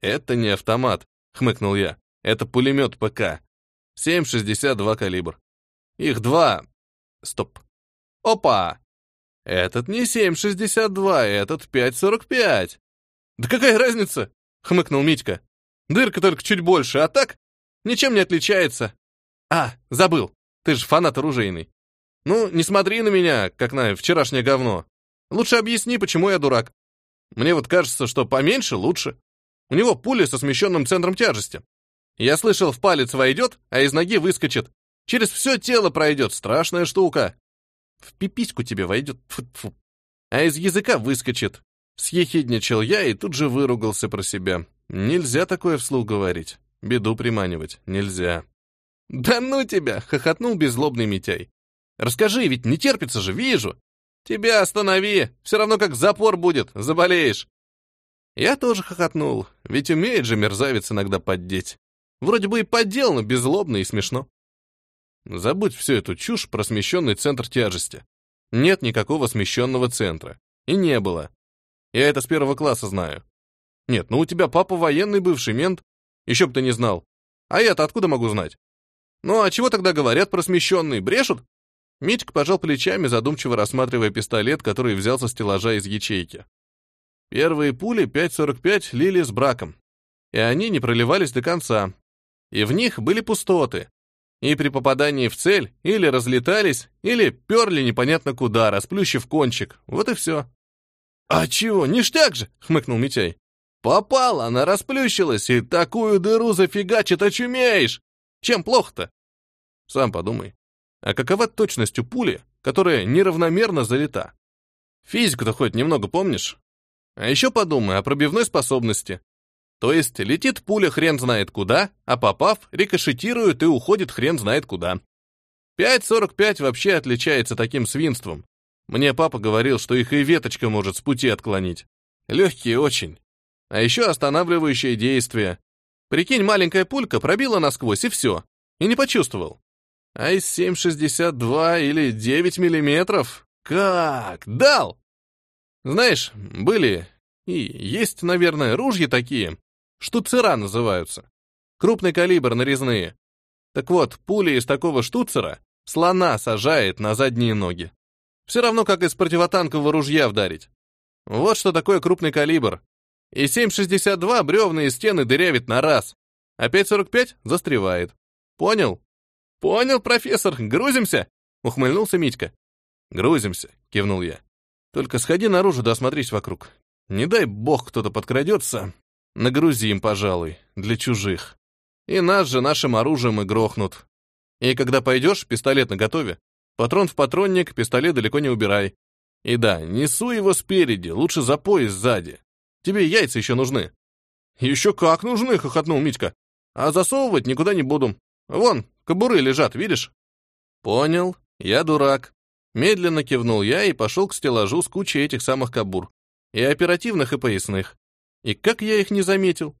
«Это не автомат», — хмыкнул я. «Это пулемет ПК. 7,62 калибр. Их два. Стоп. Опа! Этот не 7,62, этот 5,45. Да какая разница? Хмыкнул Митька. Дырка только чуть больше, а так ничем не отличается. А, забыл. Ты же фанат оружейный. Ну, не смотри на меня, как на вчерашнее говно. Лучше объясни, почему я дурак. Мне вот кажется, что поменьше лучше. У него пули со смещенным центром тяжести. Я слышал, в палец войдет, а из ноги выскочит. Через все тело пройдет. Страшная штука. В пипиську тебе войдет, Фу -фу. а из языка выскочит. Съехидничал я и тут же выругался про себя. Нельзя такое вслух говорить. Беду приманивать. Нельзя. «Да ну тебя!» — хохотнул беззлобный Митяй. «Расскажи, ведь не терпится же, вижу. Тебя останови, все равно как запор будет, заболеешь». Я тоже хохотнул, ведь умеет же мерзавец иногда поддеть. Вроде бы и поддел, но беззлобно и смешно. Забудь всю эту чушь про смещенный центр тяжести. Нет никакого смещенного центра. И не было. Я это с первого класса знаю. Нет, ну у тебя папа военный бывший мент. Еще бы ты не знал. А я-то откуда могу знать? Ну а чего тогда говорят про смещенный? Брешут? Митька пожал плечами, задумчиво рассматривая пистолет, который взял со стеллажа из ячейки. Первые пули 5.45 лили с браком. И они не проливались до конца. И в них были пустоты и при попадании в цель или разлетались, или перли непонятно куда, расплющив кончик. Вот и все. «А чего, ништяк же!» — хмыкнул Митяй. «Попала, она расплющилась, и такую дыру зафигачит, очумеешь! Чем плохо-то?» «Сам подумай. А какова точность у пули, которая неравномерно залета? Физику-то хоть немного помнишь? А еще подумай о пробивной способности. То есть летит пуля хрен знает куда, а попав, рикошетирует и уходит хрен знает куда. 5.45 вообще отличается таким свинством. Мне папа говорил, что их и веточка может с пути отклонить. Легкие очень. А еще останавливающее действие. Прикинь, маленькая пулька пробила насквозь, и все. И не почувствовал. А из 7,62 или 9 миллиметров? Как? Дал! Знаешь, были и есть, наверное, ружья такие, штуцера называются. Крупный калибр, нарезные. Так вот, пуля из такого штуцера слона сажает на задние ноги. Все равно, как из противотанкового ружья вдарить. Вот что такое крупный калибр. И 7,62 бревна стены дырявит на раз, а 5,45 застревает. Понял? Понял, профессор, грузимся? Ухмыльнулся Митька. Грузимся, кивнул я. Только сходи наружу да осмотрись вокруг. Не дай бог кто-то подкрадется. Нагрузи им, пожалуй, для чужих. И нас же нашим оружием и грохнут. И когда пойдешь, пистолет наготове. Патрон в патронник, пистолет далеко не убирай. И да, несу его спереди, лучше за пояс сзади. Тебе яйца еще нужны. Еще как нужны, хохотнул Митька. А засовывать никуда не буду. Вон, кобуры лежат, видишь? Понял, я дурак. Медленно кивнул я и пошел к стеллажу с кучей этих самых кобур. И оперативных, и поясных. И как я их не заметил?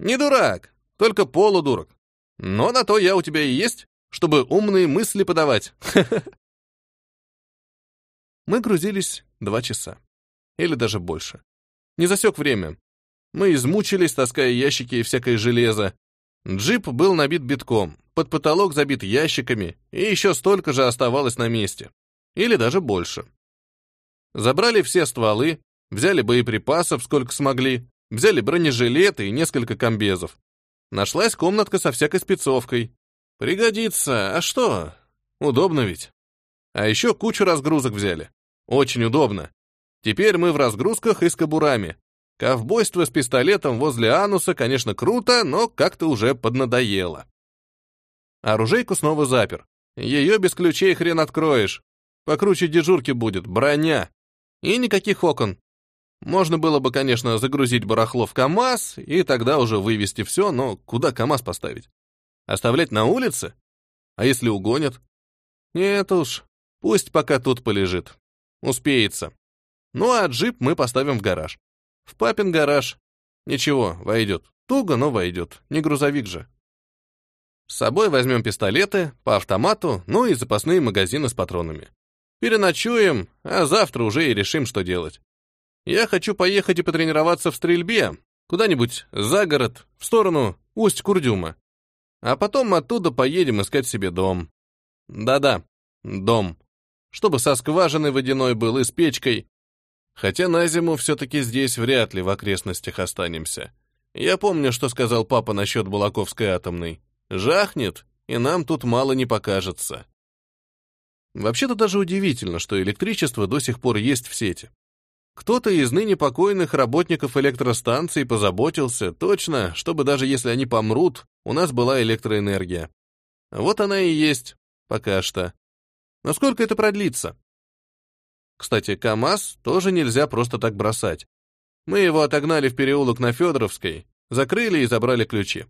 Не дурак, только полудурок. Но на то я у тебя и есть, чтобы умные мысли подавать. [LAUGHS] Мы грузились два часа. Или даже больше. Не засек время. Мы измучились, таская ящики и всякое железо. Джип был набит битком, под потолок забит ящиками, и еще столько же оставалось на месте. Или даже больше. Забрали все стволы, взяли боеприпасов, сколько смогли, взяли бронежилеты и несколько комбезов. Нашлась комнатка со всякой спецовкой. Пригодится, а что? Удобно ведь. А еще кучу разгрузок взяли. Очень удобно. Теперь мы в разгрузках и с кобурами. Ковбойство с пистолетом возле ануса, конечно, круто, но как-то уже поднадоело. Оружейку снова запер. Ее без ключей хрен откроешь. Покруче дежурки будет, броня. И никаких окон. Можно было бы, конечно, загрузить барахло в КАМАЗ и тогда уже вывести все, но куда КАМАЗ поставить? Оставлять на улице? А если угонят? Нет уж, пусть пока тут полежит. Успеется. Ну а джип мы поставим в гараж. В папин гараж. Ничего, войдет. Туго, но войдет. Не грузовик же. С собой возьмем пистолеты, по автомату, ну и запасные магазины с патронами. Переночуем, а завтра уже и решим, что делать. Я хочу поехать и потренироваться в стрельбе, куда-нибудь за город, в сторону Усть-Курдюма. А потом оттуда поедем искать себе дом. Да-да, дом. Чтобы со скважиной водяной был и с печкой. Хотя на зиму все-таки здесь вряд ли в окрестностях останемся. Я помню, что сказал папа насчет Балаковской атомной. Жахнет, и нам тут мало не покажется. Вообще-то даже удивительно, что электричество до сих пор есть в сети. Кто-то из ныне покойных работников электростанций позаботился, точно, чтобы даже если они помрут, у нас была электроэнергия. Вот она и есть, пока что. Но сколько это продлится? Кстати, КАМАЗ тоже нельзя просто так бросать. Мы его отогнали в переулок на Федоровской, закрыли и забрали ключи.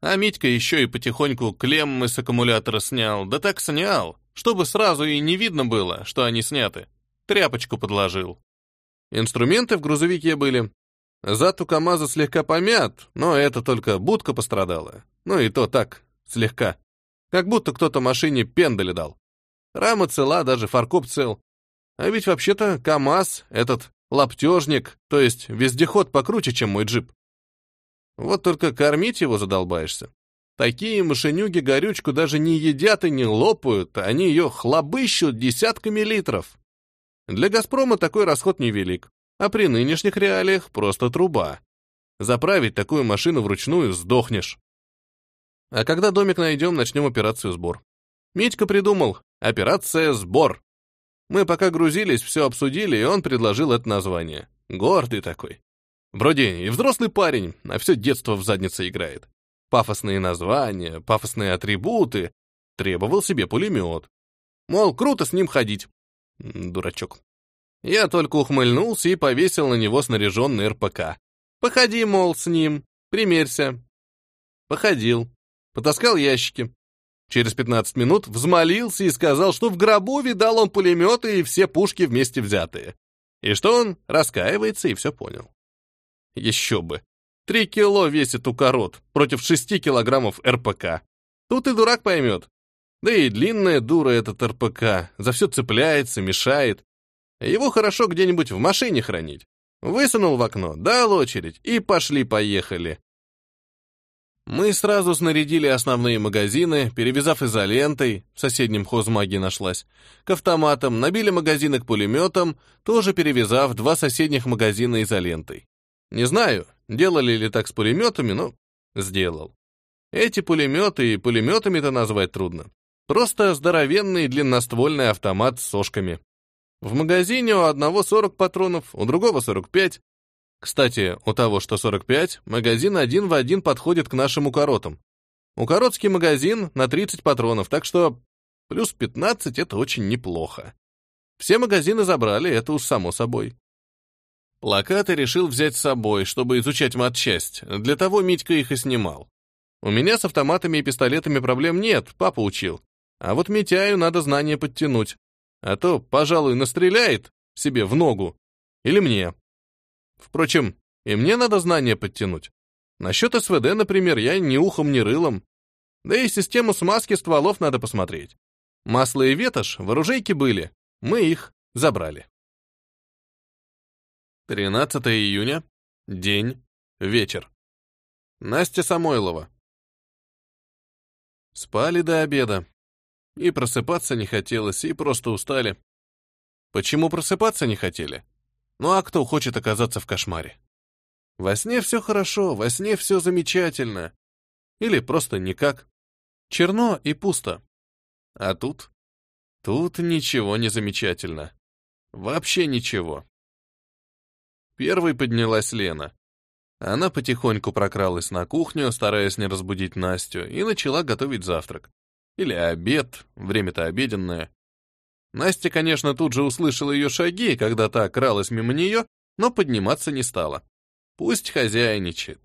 А Митька еще и потихоньку клеммы с аккумулятора снял, да так снял, чтобы сразу и не видно было, что они сняты. Тряпочку подложил. Инструменты в грузовике были. Зад у КамАЗа слегка помят, но это только будка пострадала. Ну и то так, слегка. Как будто кто-то машине пендали дал. Рама цела, даже фаркоп цел. А ведь вообще-то КамАЗ, этот лаптежник, то есть вездеход покруче, чем мой джип. Вот только кормить его задолбаешься. Такие машинюги горючку даже не едят и не лопают, они ее хлобыщут десятками литров. Для «Газпрома» такой расход невелик, а при нынешних реалиях просто труба. Заправить такую машину вручную сдохнешь. А когда домик найдем, начнем операцию «Сбор». Митька придумал «Операция «Сбор». Мы пока грузились, все обсудили, и он предложил это название. Гордый такой. Вроде и взрослый парень, а все детство в заднице играет. Пафосные названия, пафосные атрибуты. Требовал себе пулемет. Мол, круто с ним ходить. Дурачок. Я только ухмыльнулся и повесил на него снаряженный РПК. Походи, мол, с ним, примерься. Походил. Потаскал ящики. Через 15 минут взмолился и сказал, что в гробу видал он пулеметы и все пушки вместе взятые. И что он раскаивается и все понял. Еще бы. Три кило весит укорот против шести килограммов РПК. Тут и дурак поймет. Да и длинная дура этот РПК, за все цепляется, мешает. Его хорошо где-нибудь в машине хранить. Высунул в окно, дал очередь, и пошли-поехали. Мы сразу снарядили основные магазины, перевязав изолентой, в соседнем хозмаге нашлась, к автоматам, набили магазины к пулеметам, тоже перевязав два соседних магазина изолентой. Не знаю, делали ли так с пулеметами, но сделал. Эти пулеметы и пулеметами-то назвать трудно. Просто здоровенный длинноствольный автомат с сошками. В магазине у одного 40 патронов, у другого 45, кстати, у того, что 45, магазин один в один подходит к нашим укоротам. Укоротский магазин на 30 патронов, так что плюс 15 — это очень неплохо. Все магазины забрали, это уж само собой. Плакаты решил взять с собой, чтобы изучать матчасть. Для того Митька их и снимал. У меня с автоматами и пистолетами проблем нет, папа учил. А вот Митяю надо знания подтянуть. А то, пожалуй, настреляет себе в ногу. Или мне. Впрочем, и мне надо знания подтянуть. Насчет СВД, например, я ни ухом, ни рылом. Да и систему смазки стволов надо посмотреть. Масло и ветошь в оружейке были. Мы их забрали. 13 июня. День. Вечер. Настя Самойлова. Спали до обеда. И просыпаться не хотелось, и просто устали. Почему просыпаться не хотели? Ну а кто хочет оказаться в кошмаре? Во сне все хорошо, во сне все замечательно. Или просто никак. Черно и пусто. А тут? Тут ничего не замечательно. Вообще ничего. Первой поднялась Лена. Она потихоньку прокралась на кухню, стараясь не разбудить Настю, и начала готовить завтрак. Или обед, время-то обеденное. Настя, конечно, тут же услышала ее шаги, когда та кралась мимо нее, но подниматься не стала. Пусть хозяйничает.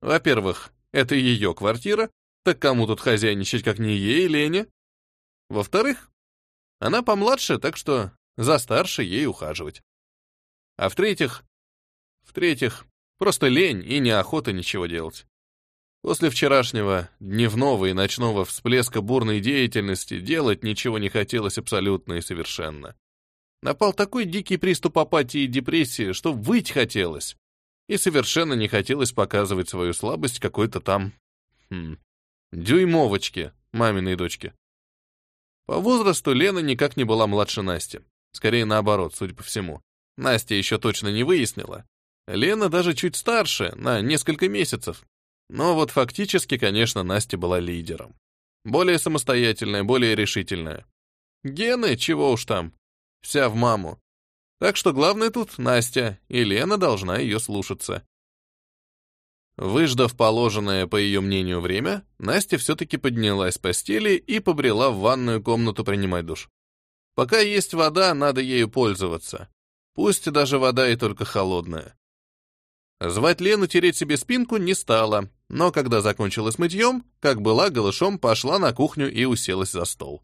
Во-первых, это ее квартира, так кому тут хозяйничать, как не ей, Лене? Во-вторых, она помладше, так что за старше ей ухаживать. А в-третьих, в-третьих, просто лень и неохота ничего делать. После вчерашнего дневного и ночного всплеска бурной деятельности делать ничего не хотелось абсолютно и совершенно. Напал такой дикий приступ апатии и депрессии, что выть хотелось. И совершенно не хотелось показывать свою слабость какой-то там... Хм, дюймовочке, маминой дочке. По возрасту Лена никак не была младше Насти. Скорее наоборот, судя по всему. Настя еще точно не выяснила. Лена даже чуть старше, на несколько месяцев. Но вот фактически, конечно, Настя была лидером. Более самостоятельная, более решительная. Гены, чего уж там. Вся в маму. Так что главное тут Настя, и Лена должна ее слушаться. Выждав положенное, по ее мнению, время, Настя все-таки поднялась с постели и побрела в ванную комнату принимать душ. Пока есть вода, надо ею пользоваться. Пусть даже вода и только холодная. Звать Лену тереть себе спинку не стала, но когда закончилась мытьем, как была голышом, пошла на кухню и уселась за стол.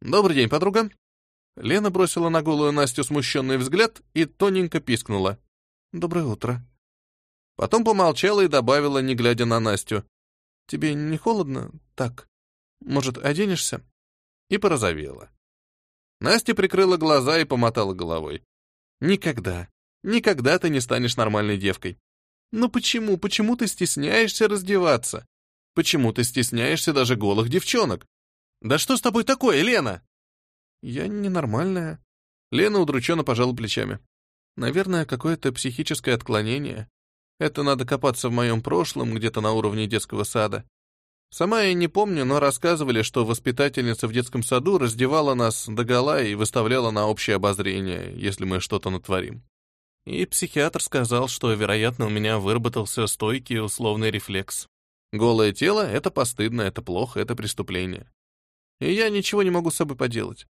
«Добрый день, подруга». Лена бросила на голую Настю смущенный взгляд и тоненько пискнула. «Доброе утро». Потом помолчала и добавила, не глядя на Настю. «Тебе не холодно? Так. Может, оденешься?» И порозовела. Настя прикрыла глаза и помотала головой. «Никогда, никогда ты не станешь нормальной девкой. Но почему, почему ты стесняешься раздеваться? Почему ты стесняешься даже голых девчонок? Да что с тобой такое, Лена? Я ненормальная. Лена удрученно пожала плечами. Наверное, какое-то психическое отклонение. Это надо копаться в моем прошлом, где-то на уровне детского сада. Сама я не помню, но рассказывали, что воспитательница в детском саду раздевала нас догола и выставляла на общее обозрение, если мы что-то натворим. И психиатр сказал, что, вероятно, у меня выработался стойкий условный рефлекс. Голое тело — это постыдно, это плохо, это преступление. И я ничего не могу с собой поделать.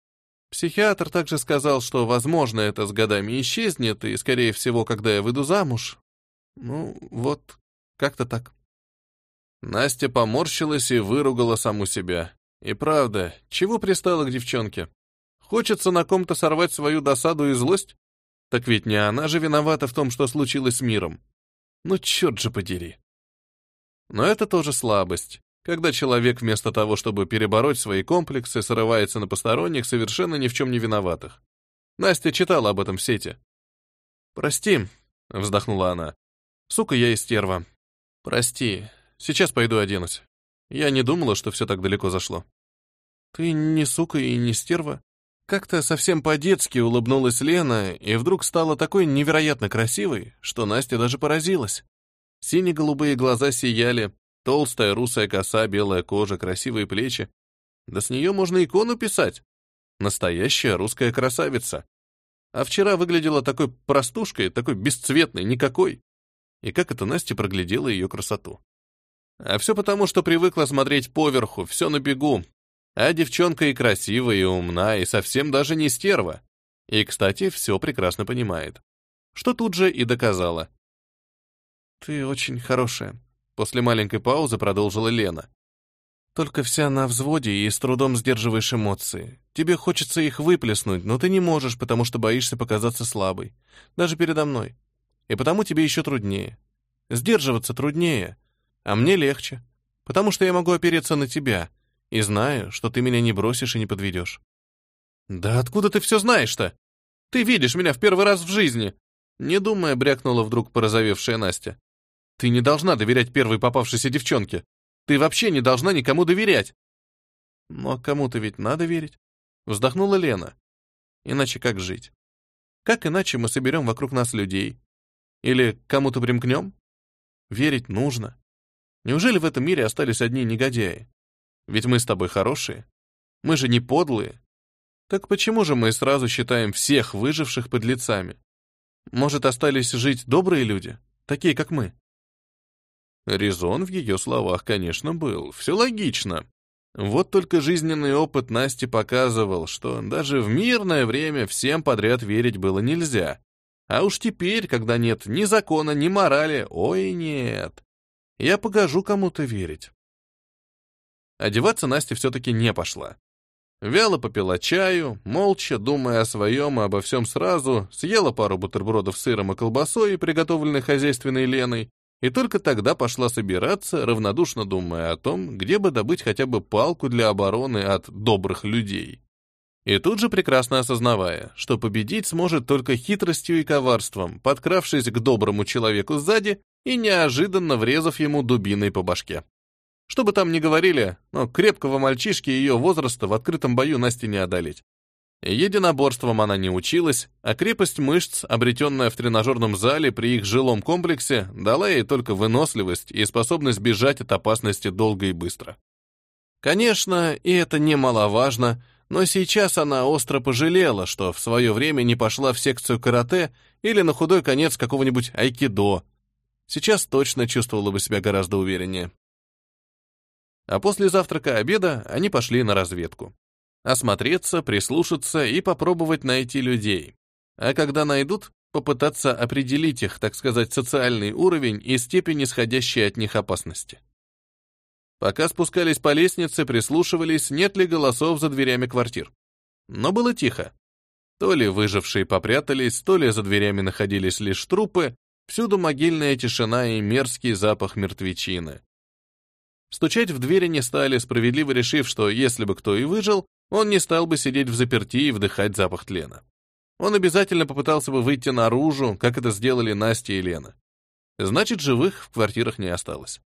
Психиатр также сказал, что, возможно, это с годами исчезнет, и, скорее всего, когда я выйду замуж. Ну, вот, как-то так. Настя поморщилась и выругала саму себя. И правда, чего пристала к девчонке? Хочется на ком-то сорвать свою досаду и злость? Так ведь не она же виновата в том, что случилось с миром. Ну, черт же подери. Но это тоже слабость, когда человек вместо того, чтобы перебороть свои комплексы, срывается на посторонних, совершенно ни в чем не виноватых. Настя читала об этом в сети. «Прости», — вздохнула она. «Сука, я истерва. Прости, сейчас пойду оденусь. Я не думала, что все так далеко зашло». «Ты не сука и не стерва?» Как-то совсем по-детски улыбнулась Лена и вдруг стала такой невероятно красивой, что Настя даже поразилась. Сине-голубые глаза сияли, толстая русая коса, белая кожа, красивые плечи. Да с нее можно икону писать. Настоящая русская красавица. А вчера выглядела такой простушкой, такой бесцветной, никакой. И как это Настя проглядела ее красоту. А все потому, что привыкла смотреть поверху, все на бегу, а девчонка и красивая, и умна, и совсем даже не стерва. И, кстати, все прекрасно понимает. Что тут же и доказала. «Ты очень хорошая», — после маленькой паузы продолжила Лена. «Только вся на взводе и с трудом сдерживаешь эмоции. Тебе хочется их выплеснуть, но ты не можешь, потому что боишься показаться слабой. Даже передо мной. И потому тебе еще труднее. Сдерживаться труднее, а мне легче, потому что я могу опереться на тебя» и знаю, что ты меня не бросишь и не подведешь. Да откуда ты все знаешь-то? Ты видишь меня в первый раз в жизни. Не думая, брякнула вдруг порозовевшая Настя. Ты не должна доверять первой попавшейся девчонке. Ты вообще не должна никому доверять. Но кому-то ведь надо верить. Вздохнула Лена. Иначе как жить? Как иначе мы соберем вокруг нас людей? Или кому-то примкнем? Верить нужно. Неужели в этом мире остались одни негодяи? Ведь мы с тобой хорошие. Мы же не подлые. Так почему же мы сразу считаем всех выживших под лицами? Может, остались жить добрые люди, такие, как мы? Резон в ее словах, конечно, был. Все логично. Вот только жизненный опыт Насти показывал, что даже в мирное время всем подряд верить было нельзя. А уж теперь, когда нет ни закона, ни морали, ой, нет. Я покажу кому-то верить. Одеваться Настя все-таки не пошла. Вяло попила чаю, молча, думая о своем и обо всем сразу, съела пару бутербродов с сыром и колбасой, приготовленной хозяйственной Леной, и только тогда пошла собираться, равнодушно думая о том, где бы добыть хотя бы палку для обороны от добрых людей. И тут же прекрасно осознавая, что победить сможет только хитростью и коварством, подкравшись к доброму человеку сзади и неожиданно врезав ему дубиной по башке. Что бы там ни говорили, но крепкого мальчишки ее возраста в открытом бою Насте не одолеть. Единоборством она не училась, а крепость мышц, обретенная в тренажерном зале при их жилом комплексе, дала ей только выносливость и способность бежать от опасности долго и быстро. Конечно, и это немаловажно, но сейчас она остро пожалела, что в свое время не пошла в секцию карате или на худой конец какого-нибудь айкидо. Сейчас точно чувствовала бы себя гораздо увереннее. А после завтрака обеда они пошли на разведку. Осмотреться, прислушаться и попробовать найти людей. А когда найдут, попытаться определить их, так сказать, социальный уровень и степень исходящей от них опасности. Пока спускались по лестнице, прислушивались, нет ли голосов за дверями квартир. Но было тихо. То ли выжившие попрятались, то ли за дверями находились лишь трупы, всюду могильная тишина и мерзкий запах мертвечины. Стучать в двери не стали, справедливо решив, что если бы кто и выжил, он не стал бы сидеть в заперти и вдыхать запах тлена. Он обязательно попытался бы выйти наружу, как это сделали Настя и Лена. Значит, живых в квартирах не осталось.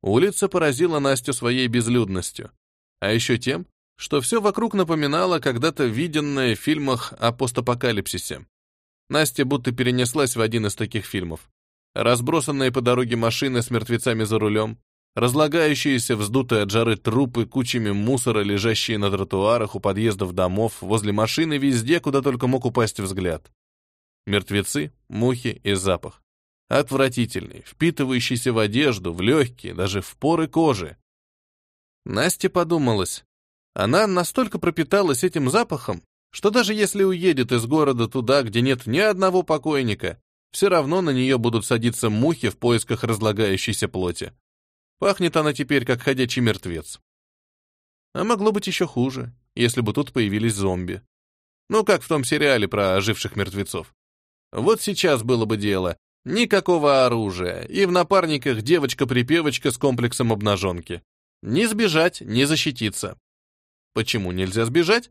Улица поразила Настю своей безлюдностью, а еще тем, что все вокруг напоминало когда-то виденное в фильмах о постапокалипсисе. Настя будто перенеслась в один из таких фильмов. Разбросанные по дороге машины с мертвецами за рулем, Разлагающиеся, вздутые от жары трупы, кучами мусора, лежащие на тротуарах, у подъездов домов, возле машины, везде, куда только мог упасть взгляд. Мертвецы, мухи и запах. Отвратительный, впитывающийся в одежду, в легкие, даже в поры кожи. Настя подумалась. Она настолько пропиталась этим запахом, что даже если уедет из города туда, где нет ни одного покойника, все равно на нее будут садиться мухи в поисках разлагающейся плоти. Пахнет она теперь, как ходячий мертвец. А могло быть еще хуже, если бы тут появились зомби. Ну, как в том сериале про оживших мертвецов. Вот сейчас было бы дело. Никакого оружия, и в напарниках девочка-припевочка с комплексом обнаженки. Не сбежать, не защититься. Почему нельзя сбежать?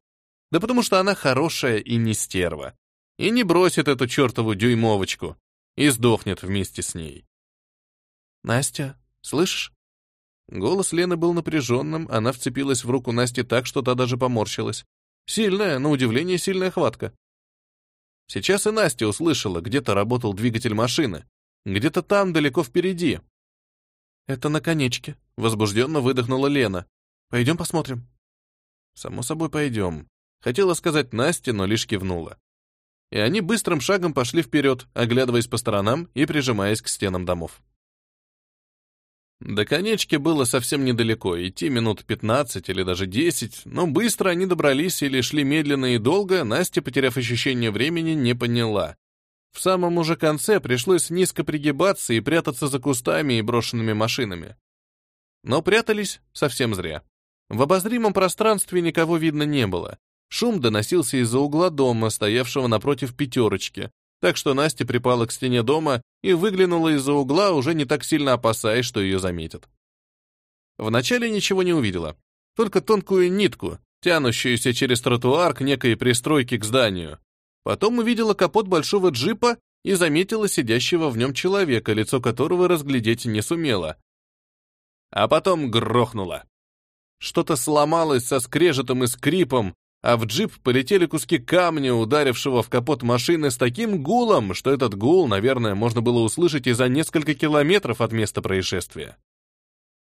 Да потому что она хорошая и не стерва. И не бросит эту чертову дюймовочку. И сдохнет вместе с ней. «Настя, слышишь?» Голос Лены был напряженным, она вцепилась в руку Насти так, что та даже поморщилась. Сильная, на удивление, сильная хватка. Сейчас и Настя услышала, где-то работал двигатель машины. Где-то там, далеко впереди. «Это на конечке», — возбужденно выдохнула Лена. «Пойдем посмотрим». «Само собой, пойдем». Хотела сказать Насте, но лишь кивнула. И они быстрым шагом пошли вперед, оглядываясь по сторонам и прижимаясь к стенам домов. До конечки было совсем недалеко, идти минут 15 или даже 10, но быстро они добрались или шли медленно и долго, Настя, потеряв ощущение времени, не поняла. В самом уже конце пришлось низко пригибаться и прятаться за кустами и брошенными машинами. Но прятались совсем зря. В обозримом пространстве никого видно не было. Шум доносился из-за угла дома, стоявшего напротив пятерочки, так что Настя припала к стене дома и выглянула из-за угла, уже не так сильно опасаясь, что ее заметят. Вначале ничего не увидела, только тонкую нитку, тянущуюся через тротуар к некой пристройке к зданию. Потом увидела капот большого джипа и заметила сидящего в нем человека, лицо которого разглядеть не сумела. А потом грохнула. Что-то сломалось со скрежетом и скрипом, а в джип полетели куски камня, ударившего в капот машины с таким гулом, что этот гул, наверное, можно было услышать и за несколько километров от места происшествия.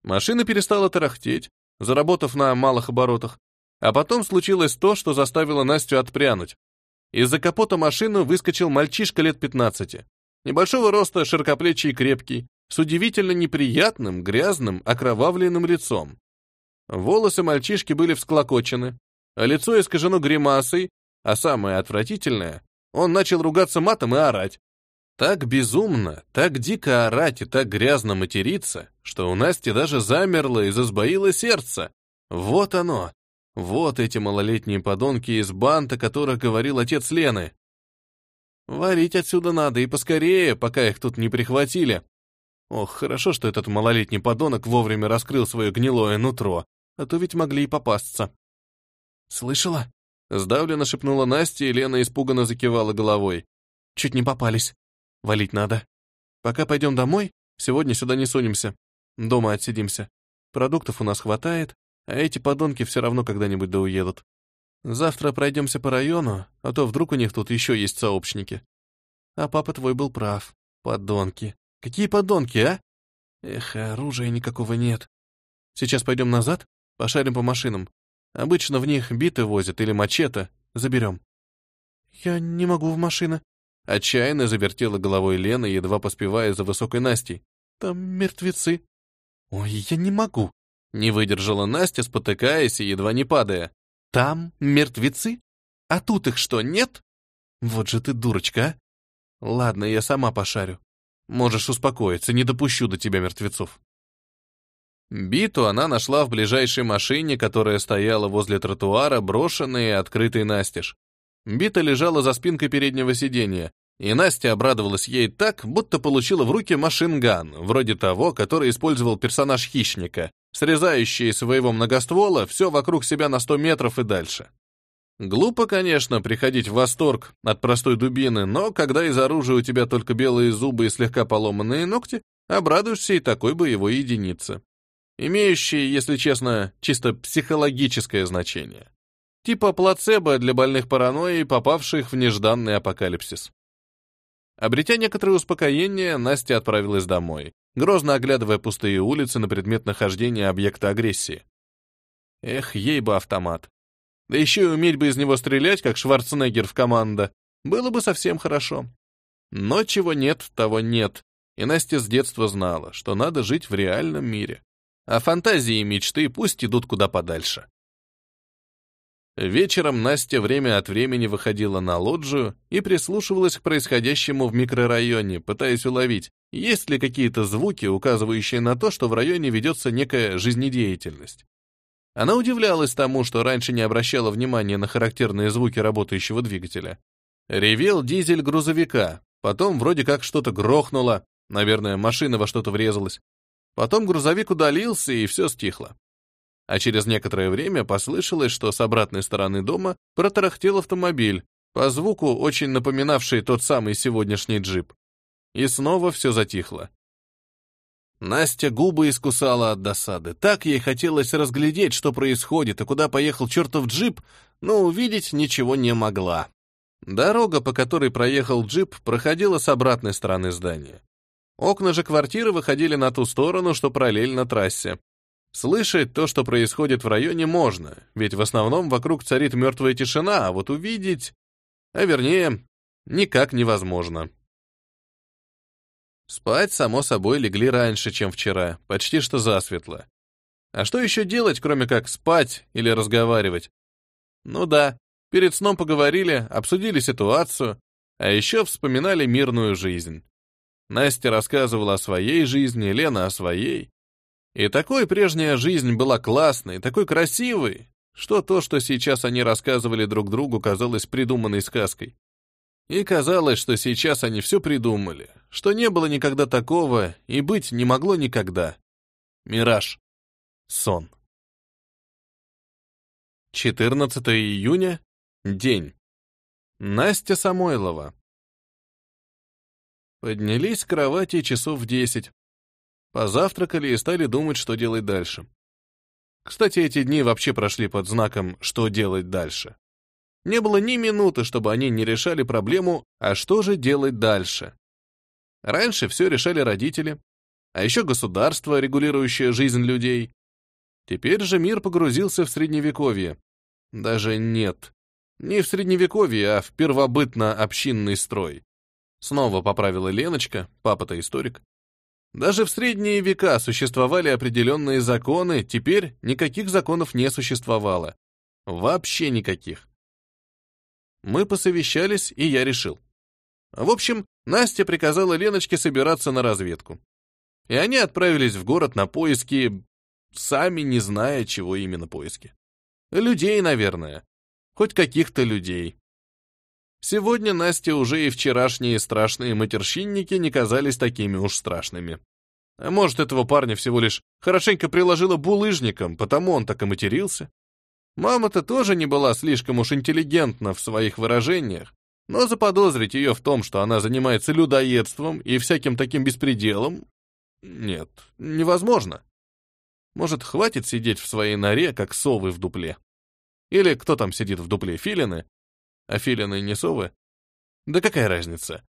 Машина перестала тарахтеть, заработав на малых оборотах, а потом случилось то, что заставило Настю отпрянуть. Из-за капота машины выскочил мальчишка лет 15. Небольшого роста, широкоплечий и крепкий, с удивительно неприятным, грязным, окровавленным лицом. Волосы мальчишки были всклокочены, а лицо искажено гримасой, а самое отвратительное, он начал ругаться матом и орать. Так безумно, так дико орать и так грязно материться, что у Насти даже замерло и засбоило сердце. Вот оно, вот эти малолетние подонки из банта, которых говорил отец Лены. Варить отсюда надо и поскорее, пока их тут не прихватили. Ох, хорошо, что этот малолетний подонок вовремя раскрыл свое гнилое нутро, а то ведь могли и попасться. «Слышала?» — сдавленно шепнула Настя, и Лена испуганно закивала головой. «Чуть не попались. Валить надо. Пока пойдем домой, сегодня сюда не сунемся. Дома отсидимся. Продуктов у нас хватает, а эти подонки все равно когда-нибудь да уедут. Завтра пройдемся по району, а то вдруг у них тут еще есть сообщники. А папа твой был прав. Подонки. Какие подонки, а? Эх, оружия никакого нет. Сейчас пойдем назад, пошарим по машинам. Обычно в них биты возят или мачете. Заберем». «Я не могу в машины». Отчаянно завертела головой Лена, едва поспевая за высокой Настей. «Там мертвецы». «Ой, я не могу». Не выдержала Настя, спотыкаясь и едва не падая. «Там мертвецы? А тут их что, нет? Вот же ты дурочка, а? Ладно, я сама пошарю. Можешь успокоиться, не допущу до тебя мертвецов». Биту она нашла в ближайшей машине, которая стояла возле тротуара, брошенной и открытой настежь. Бита лежала за спинкой переднего сиденья, и Настя обрадовалась ей так, будто получила в руки машинган, вроде того, который использовал персонаж хищника, срезающий своего многоствола все вокруг себя на 100 метров и дальше. Глупо, конечно, приходить в восторг от простой дубины, но когда из оружия у тебя только белые зубы и слегка поломанные ногти, обрадуешься и такой боевой единице имеющие, если честно, чисто психологическое значение. Типа плацебо для больных паранойей, попавших в нежданный апокалипсис. Обретя некоторое успокоение, Настя отправилась домой, грозно оглядывая пустые улицы на предмет нахождения объекта агрессии. Эх, ей бы автомат. Да еще и уметь бы из него стрелять, как Шварценеггер в команда. Было бы совсем хорошо. Но чего нет, того нет. И Настя с детства знала, что надо жить в реальном мире а фантазии и мечты пусть идут куда подальше. Вечером Настя время от времени выходила на лоджию и прислушивалась к происходящему в микрорайоне, пытаясь уловить, есть ли какие-то звуки, указывающие на то, что в районе ведется некая жизнедеятельность. Она удивлялась тому, что раньше не обращала внимания на характерные звуки работающего двигателя. Ревел дизель грузовика, потом вроде как что-то грохнуло, наверное, машина во что-то врезалась. Потом грузовик удалился, и все стихло. А через некоторое время послышалось, что с обратной стороны дома протарахтел автомобиль, по звуку очень напоминавший тот самый сегодняшний джип. И снова все затихло. Настя губы искусала от досады. Так ей хотелось разглядеть, что происходит и куда поехал чертов джип, но увидеть ничего не могла. Дорога, по которой проехал джип, проходила с обратной стороны здания. Окна же квартиры выходили на ту сторону, что параллельно трассе. Слышать то, что происходит в районе, можно, ведь в основном вокруг царит мертвая тишина, а вот увидеть... А вернее, никак невозможно. Спать, само собой, легли раньше, чем вчера, почти что засветло. А что еще делать, кроме как спать или разговаривать? Ну да, перед сном поговорили, обсудили ситуацию, а еще вспоминали мирную жизнь. Настя рассказывала о своей жизни, Лена о своей. И такой прежняя жизнь была классной, такой красивой, что то, что сейчас они рассказывали друг другу, казалось придуманной сказкой. И казалось, что сейчас они все придумали, что не было никогда такого и быть не могло никогда. Мираж. Сон. 14 июня. День. Настя Самойлова. Поднялись с кровати часов в десять. Позавтракали и стали думать, что делать дальше. Кстати, эти дни вообще прошли под знаком «что делать дальше». Не было ни минуты, чтобы они не решали проблему «а что же делать дальше?». Раньше все решали родители, а еще государство, регулирующее жизнь людей. Теперь же мир погрузился в средневековье. Даже нет. Не в средневековье, а в первобытно-общинный строй. Снова поправила Леночка, папа-то историк. Даже в средние века существовали определенные законы, теперь никаких законов не существовало. Вообще никаких. Мы посовещались, и я решил. В общем, Настя приказала Леночке собираться на разведку. И они отправились в город на поиски, сами не зная, чего именно поиски. Людей, наверное. Хоть каких-то людей. Сегодня Насте уже и вчерашние страшные матерщинники не казались такими уж страшными. А может, этого парня всего лишь хорошенько приложила булыжником, потому он так и матерился? Мама-то тоже не была слишком уж интеллигентна в своих выражениях, но заподозрить ее в том, что она занимается людоедством и всяким таким беспределом, нет, невозможно. Может, хватит сидеть в своей норе, как совы в дупле? Или кто там сидит в дупле, филины? А филины не совы? Да какая разница?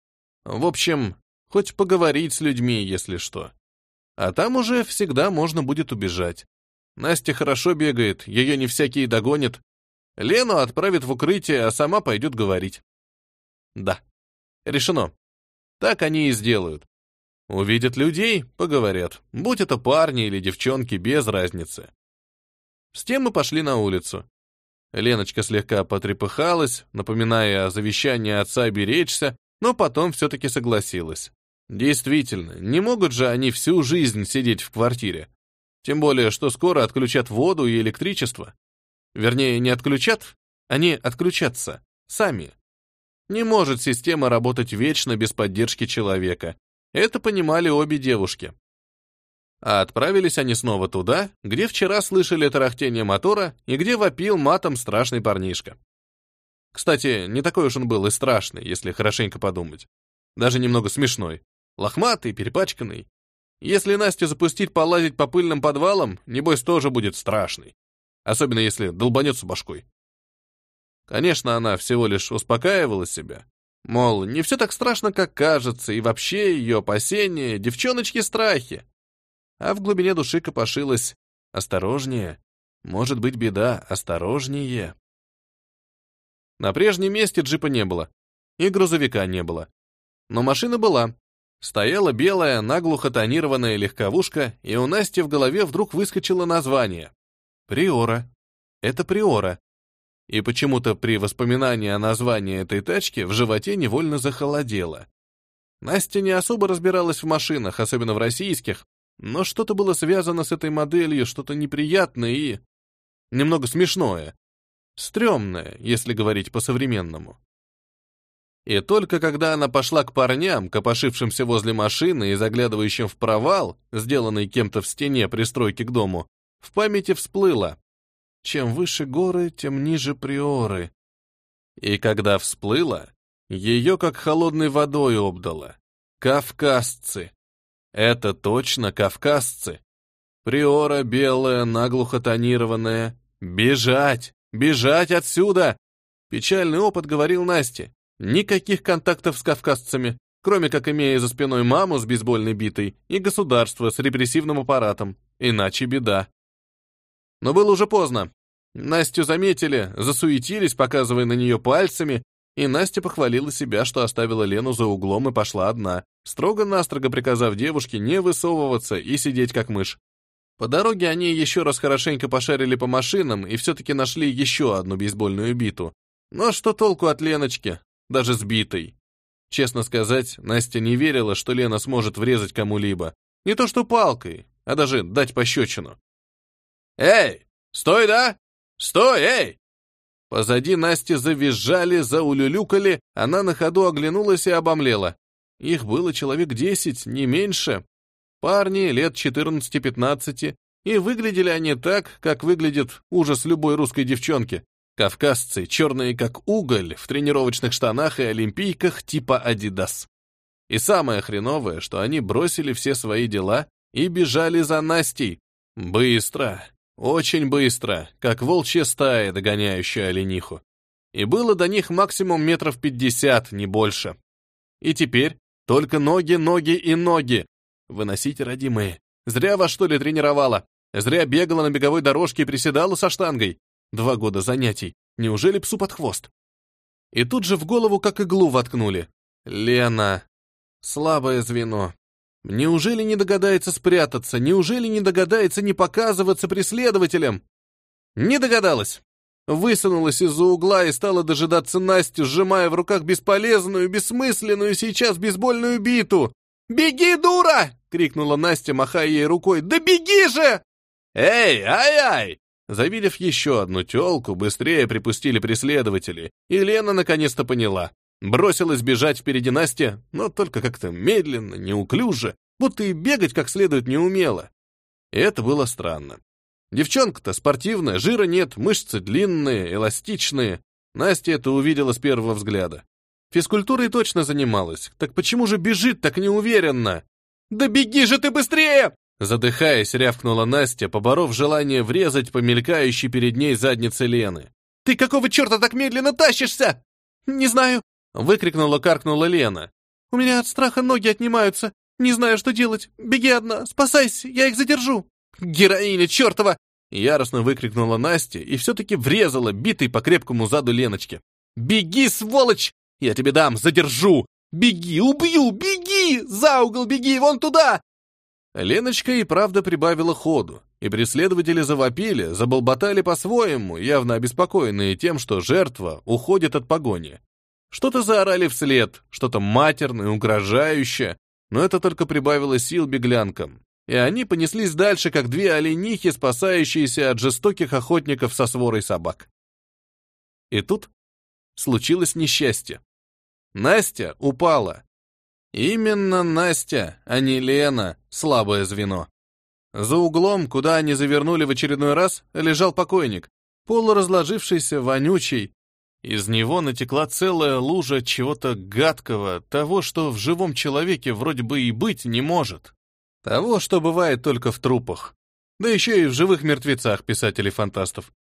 В общем, хоть поговорить с людьми, если что. А там уже всегда можно будет убежать. Настя хорошо бегает, ее не всякие догонят. Лену отправит в укрытие, а сама пойдет говорить. Да, решено. Так они и сделают. Увидят людей, поговорят. Будь это парни или девчонки, без разницы. С тем мы пошли на улицу. Леночка слегка потрепыхалась, напоминая о завещании отца беречься, но потом все-таки согласилась. Действительно, не могут же они всю жизнь сидеть в квартире. Тем более, что скоро отключат воду и электричество. Вернее, не отключат, они отключатся. Сами. Не может система работать вечно без поддержки человека. Это понимали обе девушки. А отправились они снова туда, где вчера слышали тарахтение мотора и где вопил матом страшный парнишка. Кстати, не такой уж он был и страшный, если хорошенько подумать. Даже немного смешной. Лохматый, перепачканный. Если Настю запустить полазить по пыльным подвалам, небось тоже будет страшный. Особенно если долбанется башкой. Конечно, она всего лишь успокаивала себя. Мол, не все так страшно, как кажется, и вообще ее опасения, девчоночки страхи а в глубине души копошилась «Осторожнее! Может быть беда, осторожнее!» На прежнем месте джипа не было, и грузовика не было. Но машина была. Стояла белая, наглухо тонированная легковушка, и у Насти в голове вдруг выскочило название. «Приора». Это «Приора». И почему-то при воспоминании о названии этой тачки в животе невольно захолодело. Настя не особо разбиралась в машинах, особенно в российских, но что-то было связано с этой моделью, что-то неприятное и... немного смешное. Стрёмное, если говорить по-современному. И только когда она пошла к парням, копошившимся возле машины и заглядывающим в провал, сделанный кем-то в стене пристройки к дому, в памяти всплыло. Чем выше горы, тем ниже приоры. И когда всплыла, ее как холодной водой обдало. Кавказцы. Это точно кавказцы. Приора белая, наглухо тонированная. Бежать! Бежать отсюда! Печальный опыт говорил Насте. Никаких контактов с кавказцами, кроме как имея за спиной маму с бейсбольной битой и государство с репрессивным аппаратом. Иначе беда. Но было уже поздно. Настю заметили, засуетились, показывая на нее пальцами, и Настя похвалила себя, что оставила Лену за углом и пошла одна, строго-настрого приказав девушке не высовываться и сидеть как мышь. По дороге они еще раз хорошенько пошарили по машинам и все-таки нашли еще одну бейсбольную биту. Но что толку от Леночки, даже сбитой? Честно сказать, Настя не верила, что Лена сможет врезать кому-либо. Не то что палкой, а даже дать пощечину. «Эй, стой, да? Стой, эй!» Позади Насти завизжали, заулюлюкали, она на ходу оглянулась и обомлела. Их было человек десять, не меньше. Парни лет 14-15, и выглядели они так, как выглядит ужас любой русской девчонки. Кавказцы, черные как уголь, в тренировочных штанах и олимпийках типа «Адидас». И самое хреновое, что они бросили все свои дела и бежали за Настей. Быстро, очень быстро, как волчья стая, догоняющая олениху. И было до них максимум метров пятьдесят, не больше. И теперь только ноги, ноги и ноги. Выносите, родимые. Зря вас, что ли, тренировала. Зря бегала на беговой дорожке и приседала со штангой. Два года занятий. Неужели псу под хвост? И тут же в голову как иглу воткнули. Лена. Слабое звено. Неужели не догадается спрятаться? Неужели не догадается не показываться преследователям? Не догадалась. Высунулась из-за угла и стала дожидаться Настю, сжимая в руках бесполезную, бессмысленную сейчас бейсбольную биту. «Беги, дура!» — крикнула Настя, махая ей рукой. «Да беги же!» «Эй, ай-ай!» Завидев еще одну телку, быстрее припустили преследователи, и Лена наконец-то поняла. Бросилась бежать впереди Насти, но только как-то медленно, неуклюже, будто и бегать как следует не умела. И это было странно. Девчонка-то спортивная, жира нет, мышцы длинные, эластичные. Настя это увидела с первого взгляда. Физкультурой точно занималась, так почему же бежит так неуверенно? «Да беги же ты быстрее!» Задыхаясь, рявкнула Настя, поборов желание врезать по мелькающей перед ней заднице Лены. «Ты какого черта так медленно тащишься?» «Не знаю», Выкрикнула, каркнула Лена. «У меня от страха ноги отнимаются. Не знаю, что делать. Беги одна, спасайся, я их задержу». «Героиня чертова!» Яростно выкрикнула Настя и все-таки врезала битой по крепкому заду Леночки. «Беги, сволочь! Я тебе дам, задержу! Беги, убью, беги! За угол беги, вон туда!» Леночка и правда прибавила ходу, и преследователи завопили, заболботали по-своему, явно обеспокоенные тем, что жертва уходит от погони. Что-то заорали вслед, что-то матерное, угрожающее, но это только прибавило сил беглянкам. И они понеслись дальше, как две оленихи, спасающиеся от жестоких охотников со сворой собак. И тут случилось несчастье. Настя упала. Именно Настя, а не Лена, слабое звено. За углом, куда они завернули в очередной раз, лежал покойник, полуразложившийся, вонючий, из него натекла целая лужа чего-то гадкого, того, что в живом человеке вроде бы и быть не может. Того, что бывает только в трупах. Да еще и в живых мертвецах писателей-фантастов.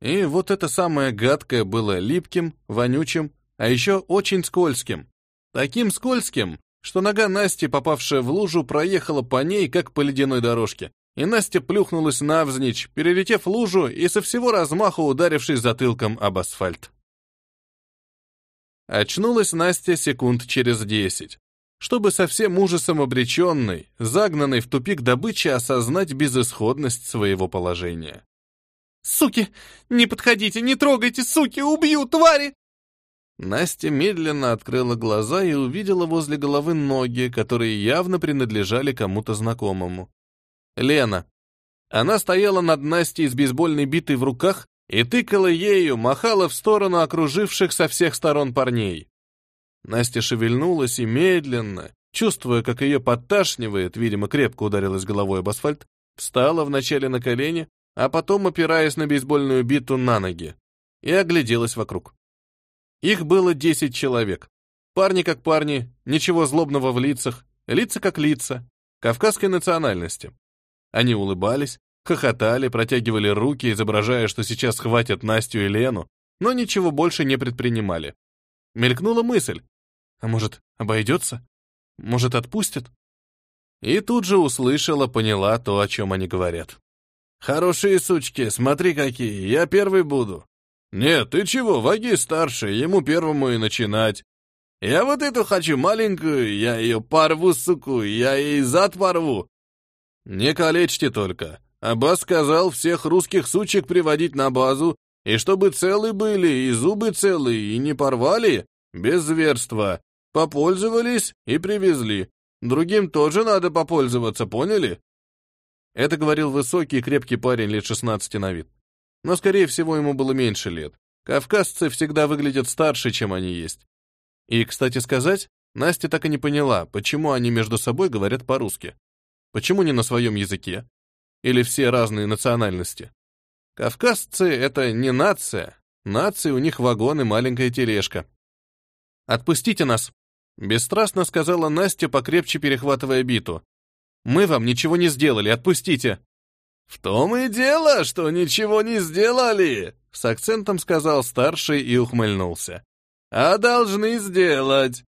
И вот это самое гадкое было липким, вонючим, а еще очень скользким. Таким скользким, что нога Насти, попавшая в лужу, проехала по ней, как по ледяной дорожке. И Настя плюхнулась навзничь, перелетев лужу и со всего размаху ударившись затылком об асфальт. Очнулась Настя секунд через десять, чтобы со всем ужасом обреченной, загнанной в тупик добычи, осознать безысходность своего положения. «Суки! Не подходите, не трогайте, суки! Убью, твари!» Настя медленно открыла глаза и увидела возле головы ноги, которые явно принадлежали кому-то знакомому. Лена. Она стояла над Настей с бейсбольной битой в руках и тыкала ею, махала в сторону окруживших со всех сторон парней. Настя шевельнулась и медленно, чувствуя, как ее подташнивает, видимо, крепко ударилась головой об асфальт, встала вначале на колени, а потом, опираясь на бейсбольную биту, на ноги, и огляделась вокруг. Их было десять человек. Парни как парни, ничего злобного в лицах, лица как лица, кавказской национальности. Они улыбались, хохотали, протягивали руки, изображая, что сейчас схватят Настю и Лену, но ничего больше не предпринимали. Мелькнула мысль. А может, обойдется? Может, отпустят? И тут же услышала, поняла то, о чем они говорят. «Хорошие сучки, смотри какие, я первый буду». «Нет, ты чего, Ваги старше, ему первому и начинать». «Я вот эту хочу маленькую, я ее порву, суку, я ей зад порву». «Не калечьте только. Аббас сказал всех русских сучек приводить на базу, и чтобы целы были, и зубы целые, и не порвали, без зверства. Попользовались и привезли. Другим тоже надо попользоваться, поняли? Это говорил высокий и крепкий парень лет 16 на вид. Но, скорее всего, ему было меньше лет. Кавказцы всегда выглядят старше, чем они есть. И, кстати сказать, Настя так и не поняла, почему они между собой говорят по-русски. Почему не на своем языке? Или все разные национальности? Кавказцы — это не нация. Нация у них вагон и маленькая тележка. «Отпустите нас!» Бесстрастно сказала Настя, покрепче перехватывая биту. «Мы вам ничего не сделали, отпустите!» «В том и дело, что ничего не сделали!» С акцентом сказал старший и ухмыльнулся. «А должны сделать!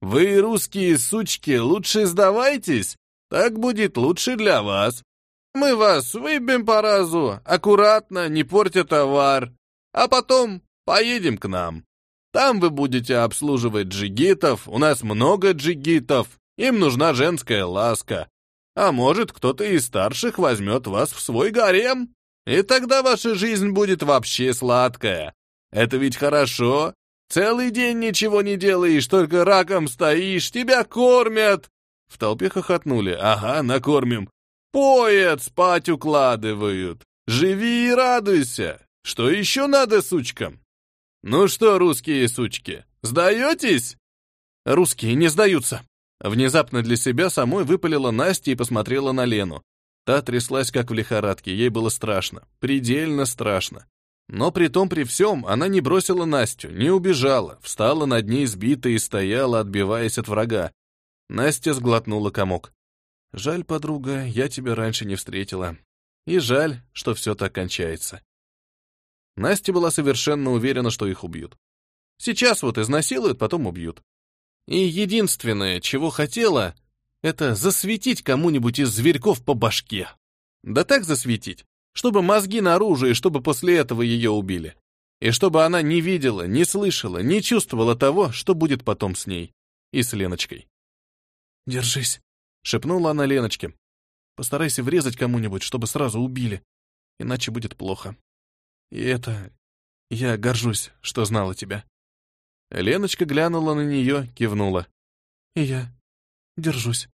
Вы, русские сучки, лучше сдавайтесь, так будет лучше для вас. Мы вас выбьем по разу, аккуратно, не портя товар, а потом поедем к нам. Там вы будете обслуживать джигитов, у нас много джигитов, им нужна женская ласка. А может, кто-то из старших возьмет вас в свой гарем, и тогда ваша жизнь будет вообще сладкая. Это ведь хорошо. Целый день ничего не делаешь, только раком стоишь, тебя кормят. В толпе хохотнули. Ага, накормим. Поят, спать укладывают. Живи и радуйся. Что еще надо сучкам? «Ну что, русские сучки, сдаетесь?» «Русские не сдаются». Внезапно для себя самой выпалила Настя и посмотрела на Лену. Та тряслась, как в лихорадке, ей было страшно, предельно страшно. Но при том, при всем, она не бросила Настю, не убежала, встала над ней сбитая и стояла, отбиваясь от врага. Настя сглотнула комок. «Жаль, подруга, я тебя раньше не встретила. И жаль, что все так кончается. Настя была совершенно уверена, что их убьют. Сейчас вот изнасилуют, потом убьют. И единственное, чего хотела, это засветить кому-нибудь из зверьков по башке. Да так засветить, чтобы мозги наружу и чтобы после этого ее убили. И чтобы она не видела, не слышала, не чувствовала того, что будет потом с ней и с Леночкой. «Держись», — шепнула она Леночке. «Постарайся врезать кому-нибудь, чтобы сразу убили, иначе будет плохо». И это... Я горжусь, что знала тебя». Леночка глянула на нее, кивнула. И я держусь.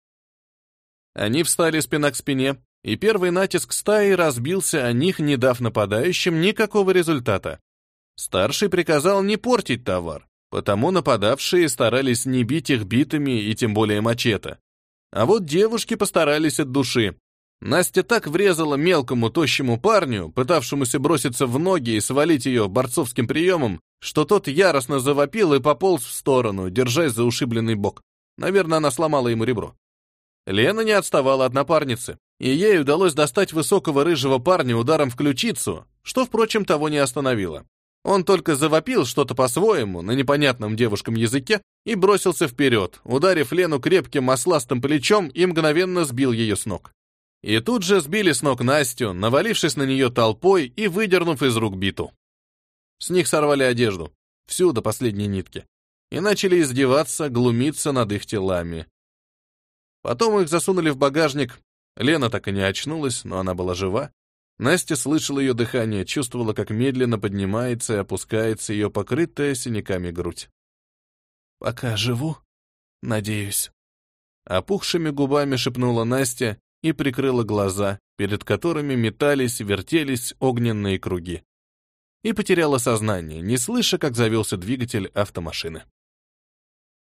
Они встали спина к спине, и первый натиск стаи разбился о них, не дав нападающим никакого результата. Старший приказал не портить товар, потому нападавшие старались не бить их битами и тем более мачете. А вот девушки постарались от души, Настя так врезала мелкому, тощему парню, пытавшемуся броситься в ноги и свалить ее борцовским приемом, что тот яростно завопил и пополз в сторону, держась за ушибленный бок. Наверное, она сломала ему ребро. Лена не отставала от напарницы, и ей удалось достать высокого рыжего парня ударом в ключицу, что, впрочем, того не остановило. Он только завопил что-то по-своему, на непонятном девушкам языке, и бросился вперед, ударив Лену крепким масластым плечом и мгновенно сбил ее с ног. И тут же сбили с ног Настю, навалившись на нее толпой и выдернув из рук биту. С них сорвали одежду, всю до последней нитки, и начали издеваться, глумиться над их телами. Потом их засунули в багажник. Лена так и не очнулась, но она была жива. Настя слышала ее дыхание, чувствовала, как медленно поднимается и опускается ее покрытая синяками грудь. «Пока живу, надеюсь». Опухшими губами шепнула Настя и прикрыла глаза, перед которыми метались, вертелись огненные круги. И потеряла сознание, не слыша, как завелся двигатель автомашины.